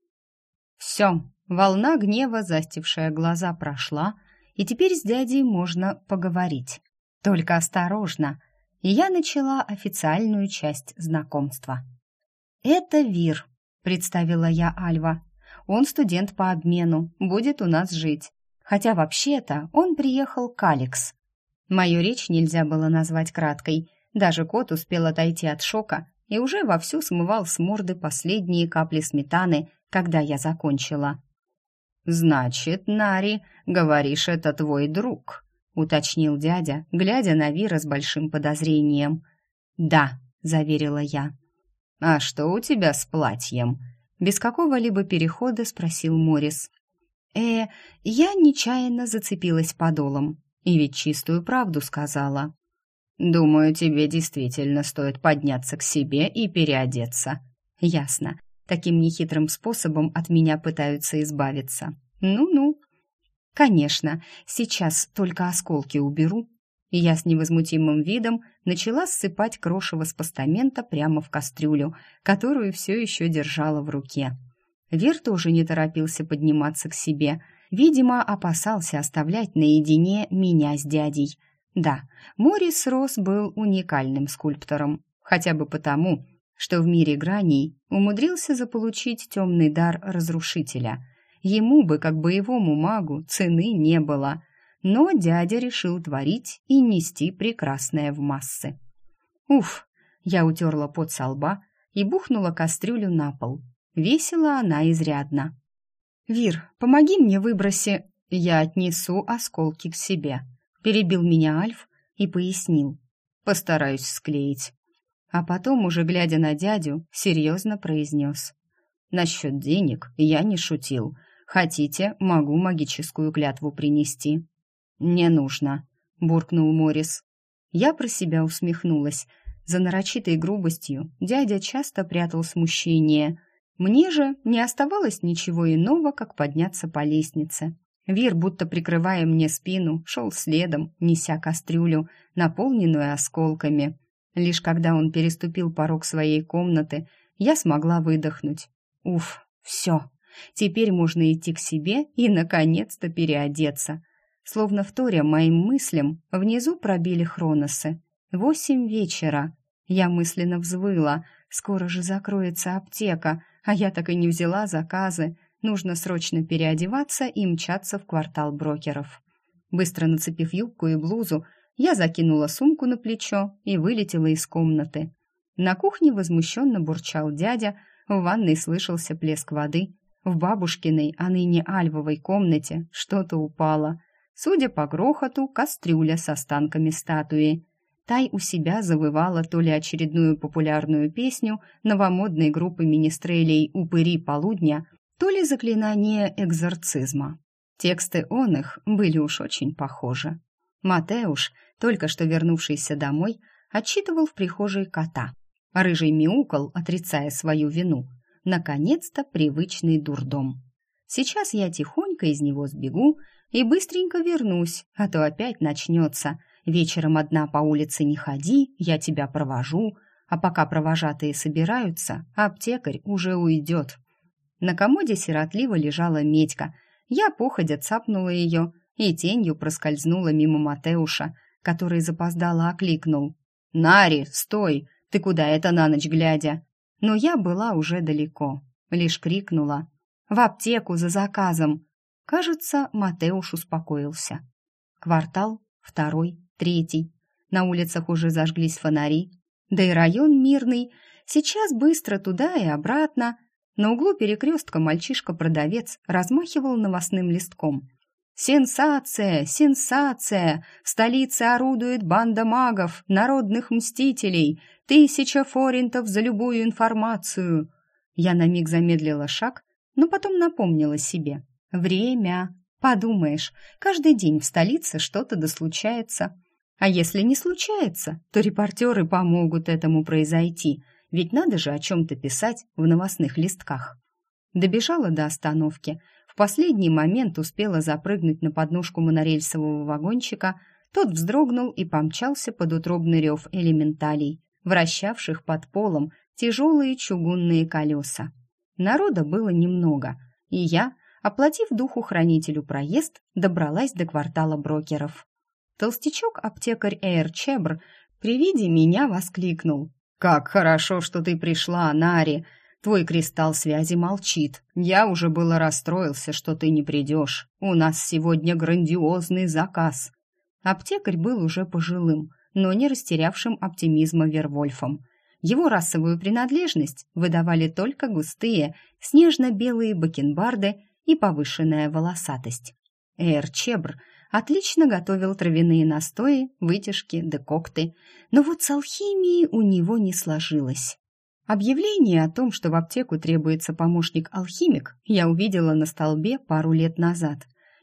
Все, волна гнева, застившая глаза, прошла, и теперь с дядей можно поговорить. Только осторожно. И я начала официальную часть знакомства. «Это Вир», — представила я Альва. «Он студент по обмену, будет у нас жить. Хотя вообще-то он приехал к Алекс». Мою речь нельзя было назвать краткой. Даже кот успел отойти от шока и уже вовсю смывал с морды последние капли сметаны, когда я закончила. «Значит, Нари, говоришь, это твой друг», — уточнил дядя, глядя на Вира с большим подозрением. «Да», — заверила я. «А что у тебя с платьем?» Без какого-либо перехода спросил Морис. «Э, я нечаянно зацепилась подолом, и ведь чистую правду сказала». «Думаю, тебе действительно стоит подняться к себе и переодеться». «Ясно. Таким нехитрым способом от меня пытаются избавиться. Ну-ну. Конечно, сейчас только осколки уберу. Я с невозмутимым видом начала ссыпать крошево с постамента прямо в кастрюлю, которую все еще держала в руке. Вер тоже не торопился подниматься к себе. Видимо, опасался оставлять наедине меня с дядей. Да, Морис Рос был уникальным скульптором. Хотя бы потому, что в мире граней умудрился заполучить темный дар разрушителя. Ему бы, как боевому магу, цены не было, но дядя решил творить и нести прекрасное в массы. Уф, я утерла пот со лба и бухнула кастрюлю на пол. Весила она изрядно. «Вир, помоги мне выброси...» «Я отнесу осколки к себе», — перебил меня Альф и пояснил. «Постараюсь склеить» а потом, уже глядя на дядю, серьезно произнес. «Насчет денег я не шутил. Хотите, могу магическую клятву принести». «Не нужно», — буркнул Морис. Я про себя усмехнулась. За нарочитой грубостью дядя часто прятал смущение. Мне же не оставалось ничего иного, как подняться по лестнице. Вир, будто прикрывая мне спину, шел следом, неся кастрюлю, наполненную осколками. Лишь когда он переступил порог своей комнаты, я смогла выдохнуть. Уф, все. Теперь можно идти к себе и, наконец-то, переодеться. Словно вторя моим мыслям, внизу пробили хроносы. Восемь вечера. Я мысленно взвыла. Скоро же закроется аптека, а я так и не взяла заказы. Нужно срочно переодеваться и мчаться в квартал брокеров. Быстро нацепив юбку и блузу, я закинула сумку на плечо и вылетела из комнаты. На кухне возмущенно бурчал дядя, в ванной слышался плеск воды. В бабушкиной, а ныне альвовой комнате что-то упало. Судя по грохоту, кастрюля с останками статуи. Тай у себя завывала то ли очередную популярную песню новомодной группы министрелей «Упыри полудня», то ли заклинание экзорцизма. Тексты он их были уж очень похожи. Матеуш, только что вернувшийся домой, отчитывал в прихожей кота. Рыжий мяукал, отрицая свою вину. Наконец-то привычный дурдом. Сейчас я тихонько из него сбегу и быстренько вернусь, а то опять начнется. Вечером одна по улице не ходи, я тебя провожу, а пока провожатые собираются, аптекарь уже уйдет. На комоде сиротливо лежала медька. Я походя цапнула ее и тенью проскользнула мимо Матеуша, который запоздало окликнул. «Нари, стой! Ты куда это на ночь глядя?» Но я была уже далеко, лишь крикнула. «В аптеку за заказом!» Кажется, Матеуш успокоился. Квартал, второй, третий. На улицах уже зажглись фонари. Да и район мирный. Сейчас быстро туда и обратно. На углу перекрестка мальчишка-продавец размахивал новостным листком. «Сенсация! Сенсация! В столице орудует банда магов, народных мстителей! Тысяча форинтов за любую информацию!» Я на миг замедлила шаг, но потом напомнила себе. «Время! Подумаешь, каждый день в столице что-то да случается. А если не случается, то репортеры помогут этому произойти, ведь надо же о чем-то писать в новостных листках. Добежала до остановки, в последний момент успела запрыгнуть на подножку монорельсового вагончика, тот вздрогнул и помчался под утробный рев элементалей, вращавших под полом тяжелые чугунные колеса. Народа было немного, и я, оплатив духу-хранителю проезд, добралась до квартала брокеров. Толстячок-аптекарь Эйр Чебр при виде меня воскликнул. «Как хорошо, что ты пришла, Нари! Твой кристалл связи молчит. Я уже было расстроился, что ты не придешь. У нас сегодня грандиозный заказ». Аптекарь был уже пожилым, но не растерявшим оптимизма Вервольфом. Его расовую принадлежность выдавали только густые, снежно-белые бакенбарды и повышенная волосатость. Эр Чебр отлично готовил травяные настои, вытяжки, декокты, но вот с алхимией у него не сложилось. Объявление о том, что в аптеку требуется помощник-алхимик, я увидела на столбе пару лет назад.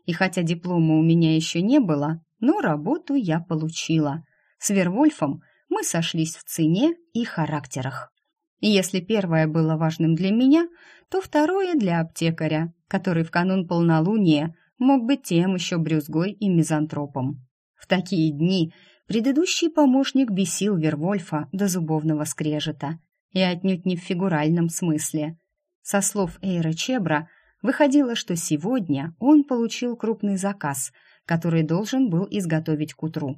И хотя диплома у меня еще не было, но работу я получила. С Вервольфом мы сошлись в цене и характерах. И если первое было важным для меня, то второе для аптекаря, который в канун полнолуния мог быть тем еще брюзгой и мизантропом. В такие дни предыдущий помощник бесил Вервольфа до зубовного скрежета, и отнюдь не в фигуральном смысле. Со слов Эйра Чебра выходило, что сегодня он получил крупный заказ, который должен был изготовить к утру.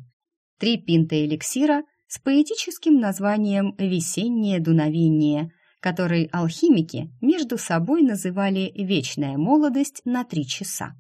Три пинта эликсира с поэтическим названием «Весеннее дуновение», который алхимики между собой называли «Вечная молодость на три часа».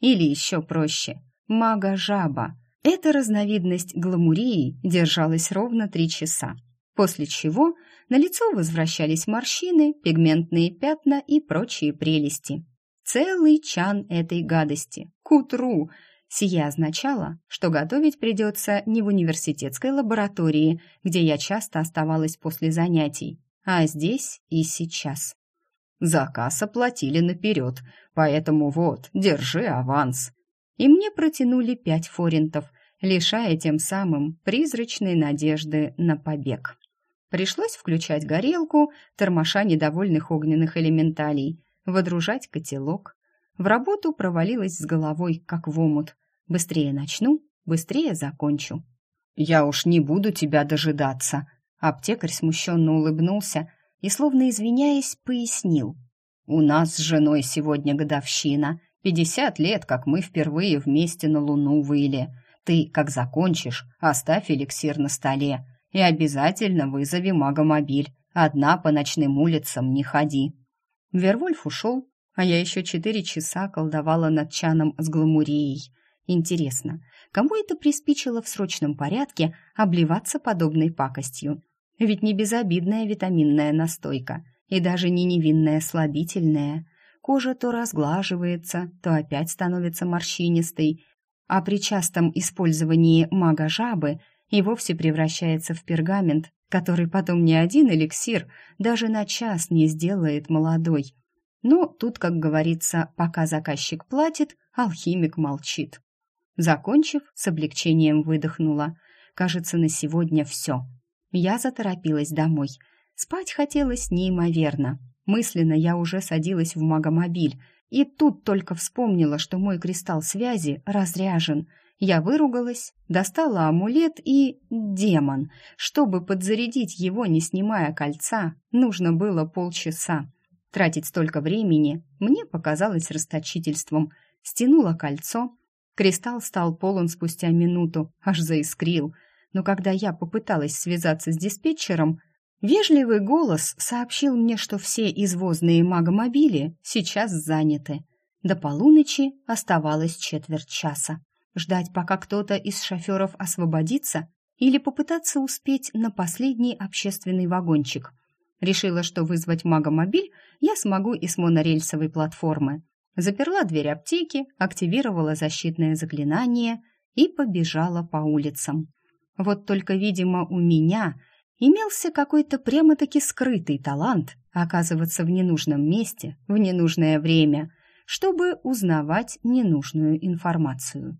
Или еще проще «мага-жаба». Эта разновидность гламурии держалась ровно три часа, после чего на лицо возвращались морщины, пигментные пятна и прочие прелести. Целый чан этой гадости. К утру. Сие означало, что готовить придется не в университетской лаборатории, где я часто оставалась после занятий, а здесь и сейчас. Заказ оплатили наперед, поэтому вот, держи аванс. И мне протянули пять форинтов, лишая тем самым призрачной надежды на побег. Пришлось включать горелку, тормоша недовольных огненных элементалей, водружать котелок. В работу провалилась с головой, как в омут. Быстрее начну, быстрее закончу. «Я уж не буду тебя дожидаться», — аптекарь смущенно улыбнулся и, словно извиняясь, пояснил. «У нас с женой сегодня годовщина. Пятьдесят лет, как мы впервые вместе на Луну выли. Ты, как закончишь, оставь эликсир на столе и обязательно вызови магомобиль. Одна по ночным улицам не ходи». Вервольф ушел, а я еще четыре часа колдовала над чаном с гламурией. Интересно, кому это приспичило в срочном порядке обливаться подобной пакостью? Ведь не безобидная витаминная настойка и даже не невинная слабительная. Кожа то разглаживается, то опять становится морщинистой, а при частом использовании мага-жабы и вовсе превращается в пергамент, который потом ни один эликсир даже на час не сделает молодой. Но тут, как говорится, пока заказчик платит, алхимик молчит. Закончив, с облегчением выдохнула. Кажется, на сегодня все. Я заторопилась домой. Спать хотелось неимоверно. Мысленно я уже садилась в магомобиль, и тут только вспомнила, что мой кристалл связи разряжен — я выругалась, достала амулет и... демон. Чтобы подзарядить его, не снимая кольца, нужно было полчаса. Тратить столько времени мне показалось расточительством. Стянула кольцо. Кристалл стал полон спустя минуту, аж заискрил. Но когда я попыталась связаться с диспетчером, вежливый голос сообщил мне, что все извозные магомобили сейчас заняты. До полуночи оставалось четверть часа. Ждать, пока кто-то из шоферов освободится, или попытаться успеть на последний общественный вагончик. Решила, что вызвать магомобиль я смогу и с монорельсовой платформы. Заперла дверь аптеки, активировала защитное заклинание и побежала по улицам. Вот только, видимо, у меня имелся какой-то прямо-таки скрытый талант оказываться в ненужном месте в ненужное время, чтобы узнавать ненужную информацию.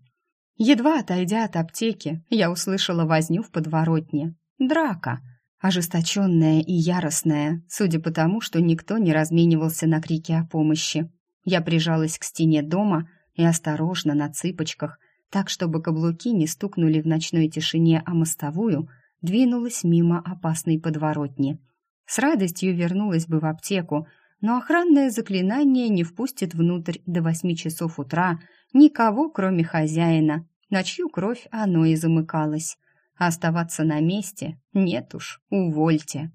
Едва отойдя от аптеки, я услышала возню в подворотне. Драка, ожесточенная и яростная, судя по тому, что никто не разменивался на крики о помощи. Я прижалась к стене дома и осторожно на цыпочках, так чтобы каблуки не стукнули в ночной тишине о мостовую, двинулась мимо опасной подворотни. С радостью вернулась бы в аптеку, но охранное заклинание не впустит внутрь до восьми часов утра никого, кроме хозяина, на чью кровь оно и замыкалось. А оставаться на месте нет уж, увольте.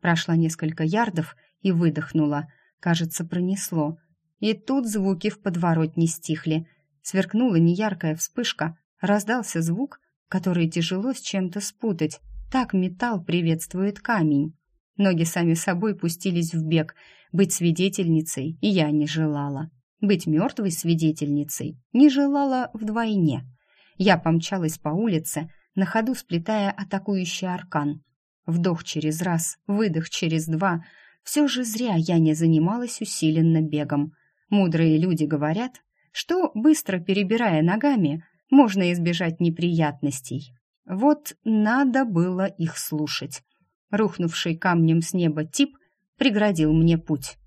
Прошла несколько ярдов и выдохнула. Кажется, пронесло. И тут звуки в подворотне стихли. Сверкнула неяркая вспышка, раздался звук, который тяжело с чем-то спутать. Так металл приветствует камень. Ноги сами собой пустились в бег. Быть свидетельницей я не желала. Быть мертвой свидетельницей не желала вдвойне. Я помчалась по улице, на ходу сплетая атакующий аркан. Вдох через раз, выдох через два. Все же зря я не занималась усиленно бегом. Мудрые люди говорят, что, быстро перебирая ногами, можно избежать неприятностей. Вот надо было их слушать. Рухнувший камнем с неба тип преградил мне путь.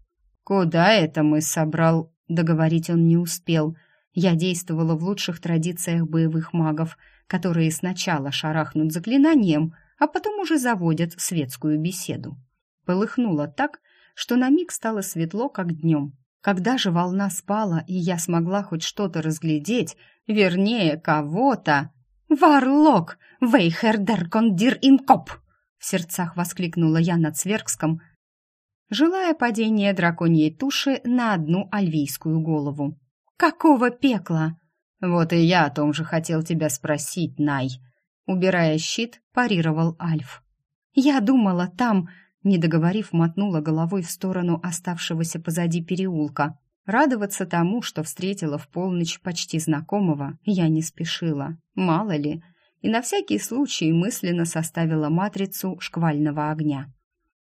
«Куда это мы собрал?» Договорить он не успел. Я действовала в лучших традициях боевых магов, которые сначала шарахнут заклинанием, а потом уже заводят светскую беседу. Полыхнуло так, что на миг стало светло, как днем. Когда же волна спала, и я смогла хоть что-то разглядеть, вернее, кого-то... «Варлок! Вейхердер кондир инкоп!» В сердцах воскликнула я на Цверкском, желая падения драконьей туши на одну альвийскую голову. «Какого пекла?» «Вот и я о том же хотел тебя спросить, Най». Убирая щит, парировал Альф. «Я думала, там...» Не договорив, мотнула головой в сторону оставшегося позади переулка. Радоваться тому, что встретила в полночь почти знакомого, я не спешила. Мало ли. И на всякий случай мысленно составила матрицу шквального огня.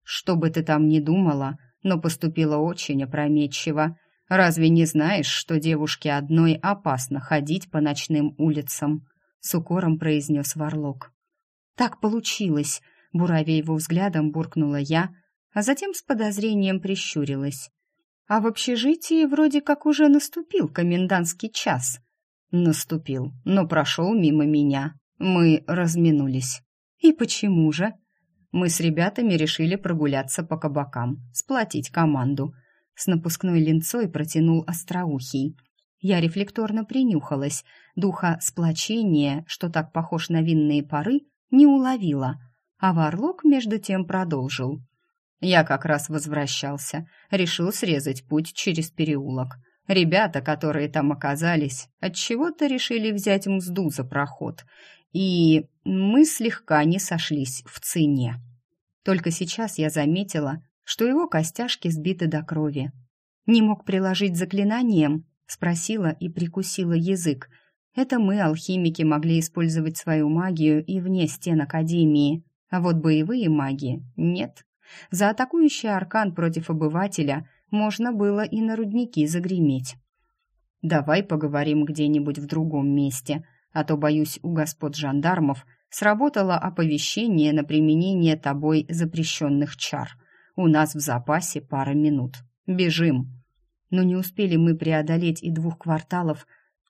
«Что бы ты там ни думала, но поступила очень опрометчиво. Разве не знаешь, что девушке одной опасно ходить по ночным улицам?» — с укором произнес Варлок. «Так получилось», буравя его взглядом, буркнула я, а затем с подозрением прищурилась. А в общежитии вроде как уже наступил комендантский час. Наступил, но прошел мимо меня. Мы разминулись. И почему же? Мы с ребятами решили прогуляться по кабакам, сплотить команду. С напускной линцой протянул остроухий. Я рефлекторно принюхалась. Духа сплочения, что так похож на винные пары, не уловила. А Варлок между тем продолжил. Я как раз возвращался, решил срезать путь через переулок. Ребята, которые там оказались, от чего-то решили взять мзду за проход, и мы слегка не сошлись в цене. Только сейчас я заметила, что его костяшки сбиты до крови. Не мог приложить заклинанием, спросила и прикусила язык. Это мы, алхимики, могли использовать свою магию и вне стен академии, а вот боевые маги нет. За атакующий аркан против обывателя можно было и на рудники загреметь. Давай поговорим где-нибудь в другом месте, а то боюсь, у господ жандармов сработало оповещение на применение тобой запрещенных чар. У нас в запасе пара минут. Бежим. Но не успели мы преодолеть и двух кварталов,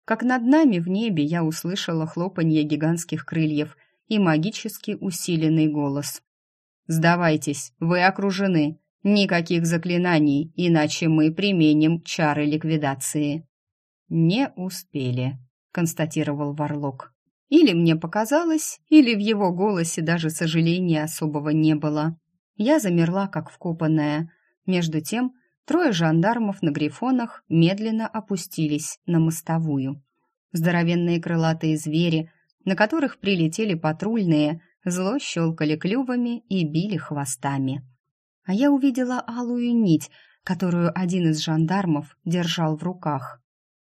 как над нами в небе я услышала хлопанье гигантских крыльев и магически усиленный голос. «Сдавайтесь, вы окружены. Никаких заклинаний, иначе мы применим чары ликвидации». «Не успели», — констатировал Варлок. Или мне показалось, или в его голосе даже сожаления особого не было. Я замерла, как вкопанная. Между тем, трое жандармов на грифонах медленно опустились на мостовую. Здоровенные крылатые звери, на которых прилетели патрульные, зло щелкали клювами и били хвостами. А я увидела алую нить, которую один из жандармов держал в руках.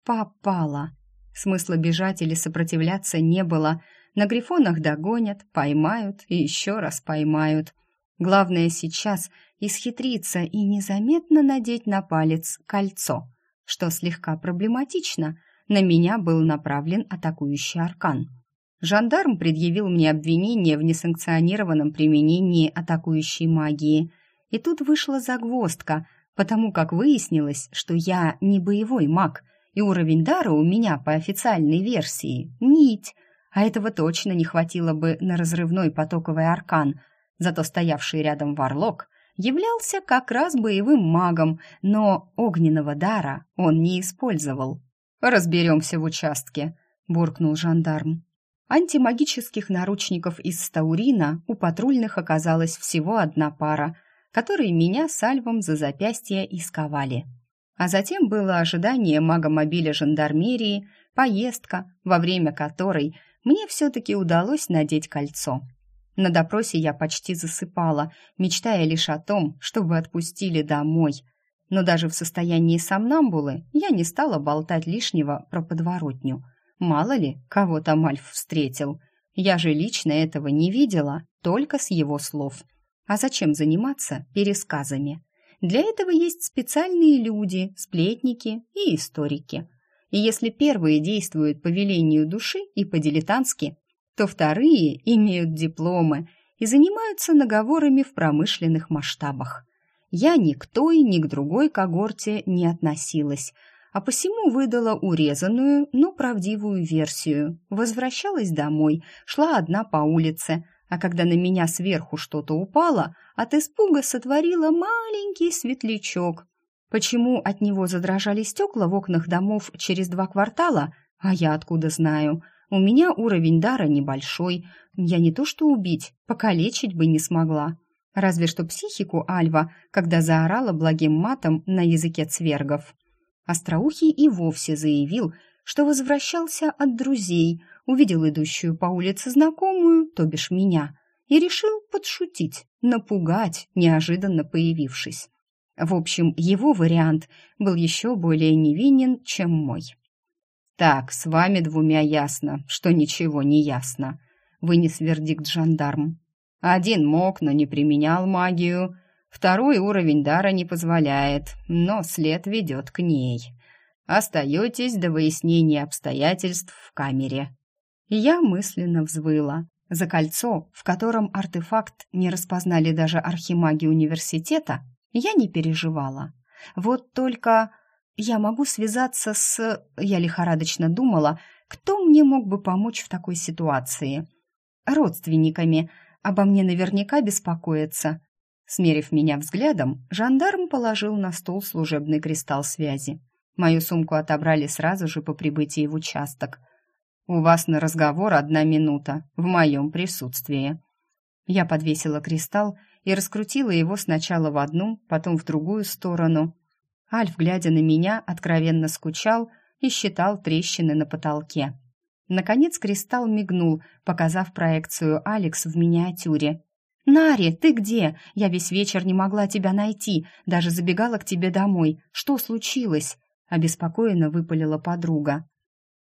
Попала. Смысла бежать или сопротивляться не было. На грифонах догонят, поймают и еще раз поймают. Главное сейчас исхитриться и незаметно надеть на палец кольцо, что слегка проблематично. На меня был направлен атакующий аркан. Жандарм предъявил мне обвинение в несанкционированном применении атакующей магии. И тут вышла загвоздка, потому как выяснилось, что я не боевой маг — и уровень дара у меня по официальной версии — нить, а этого точно не хватило бы на разрывной потоковый аркан, зато стоявший рядом варлок являлся как раз боевым магом, но огненного дара он не использовал. «Разберемся в участке», — буркнул жандарм. Антимагических наручников из стаурина у патрульных оказалась всего одна пара, которые меня сальвом за запястье исковали. А затем было ожидание магомобиля жандармерии, поездка, во время которой мне все-таки удалось надеть кольцо. На допросе я почти засыпала, мечтая лишь о том, чтобы отпустили домой. Но даже в состоянии сомнамбулы я не стала болтать лишнего про подворотню. Мало ли, кого там Альф встретил. Я же лично этого не видела, только с его слов. А зачем заниматься пересказами? Для этого есть специальные люди, сплетники и историки. И если первые действуют по велению души и по-дилетантски, то вторые имеют дипломы и занимаются наговорами в промышленных масштабах. Я ни к той, ни к другой когорте не относилась, а посему выдала урезанную, но правдивую версию. Возвращалась домой, шла одна по улице, а когда на меня сверху что-то упало, от испуга сотворила маленький светлячок. Почему от него задрожали стекла в окнах домов через два квартала, а я откуда знаю? У меня уровень дара небольшой, я не то что убить, покалечить бы не смогла. Разве что психику Альва, когда заорала благим матом на языке цвергов. Остроухий и вовсе заявил, что возвращался от друзей, увидел идущую по улице знакомую, то бишь меня, и решил подшутить, напугать, неожиданно появившись. В общем, его вариант был еще более невинен, чем мой. «Так, с вами двумя ясно, что ничего не ясно», — вынес вердикт жандарм. «Один мог, но не применял магию. Второй уровень дара не позволяет, но след ведет к ней. Остаетесь до выяснения обстоятельств в камере». Я мысленно взвыла. За кольцо, в котором артефакт не распознали даже архимаги университета, я не переживала. Вот только я могу связаться с... Я лихорадочно думала, кто мне мог бы помочь в такой ситуации. Родственниками. Обо мне наверняка беспокоятся. Смерив меня взглядом, жандарм положил на стол служебный кристалл связи. Мою сумку отобрали сразу же по прибытии в участок. «У вас на разговор одна минута, в моем присутствии». Я подвесила кристалл и раскрутила его сначала в одну, потом в другую сторону. Альф, глядя на меня, откровенно скучал и считал трещины на потолке. Наконец кристалл мигнул, показав проекцию Алекс в миниатюре. «Нари, ты где? Я весь вечер не могла тебя найти, даже забегала к тебе домой. Что случилось?» обеспокоенно выпалила подруга.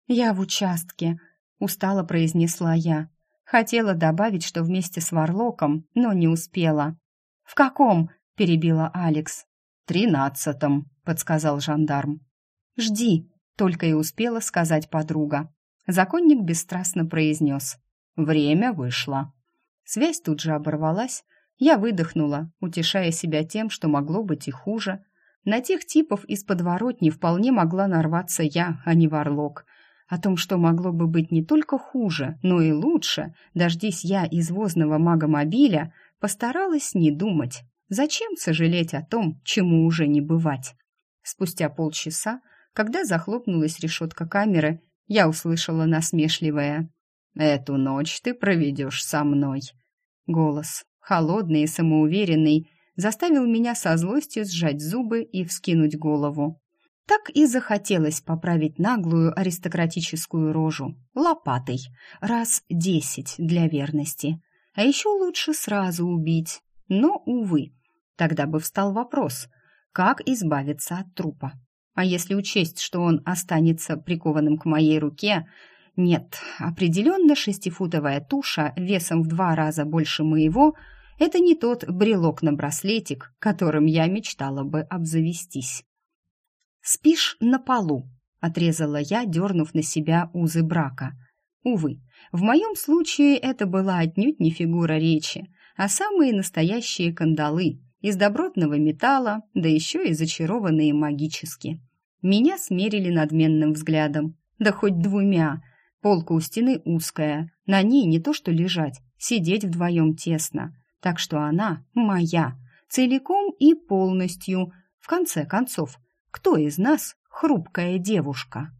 «Я в участке», — устало произнесла я. Хотела добавить, что вместе с Варлоком, но не успела. «В каком?» — перебила Алекс. «Тринадцатом», — подсказал жандарм. «Жди», — только и успела сказать подруга. Законник бесстрастно произнес. «Время вышло». Связь тут же оборвалась. Я выдохнула, утешая себя тем, что могло быть и хуже. На тех типов из подворотни вполне могла нарваться я, а не Варлок. О том, что могло бы быть не только хуже, но и лучше, дождись я извозного мага-мобиля, постаралась не думать. Зачем сожалеть о том, чему уже не бывать? Спустя полчаса, когда захлопнулась решетка камеры, я услышала насмешливое «Эту ночь ты проведешь со мной». Голос, холодный и самоуверенный, заставил меня со злостью сжать зубы и вскинуть голову. Так и захотелось поправить наглую аристократическую рожу лопатой, раз десять для верности. А еще лучше сразу убить. Но, увы, тогда бы встал вопрос, как избавиться от трупа. А если учесть, что он останется прикованным к моей руке, нет, определенно шестифутовая туша весом в два раза больше моего – это не тот брелок на браслетик, которым я мечтала бы обзавестись. «Спишь на полу», – отрезала я, дернув на себя узы брака. Увы, в моем случае это была отнюдь не фигура речи, а самые настоящие кандалы из добротного металла, да еще и зачарованные магически. Меня смерили надменным взглядом, да хоть двумя – Полка у стены узкая, на ней не то что лежать, сидеть вдвоем тесно. Так что она моя, целиком и полностью. В конце концов, кто из нас хрупкая девушка?»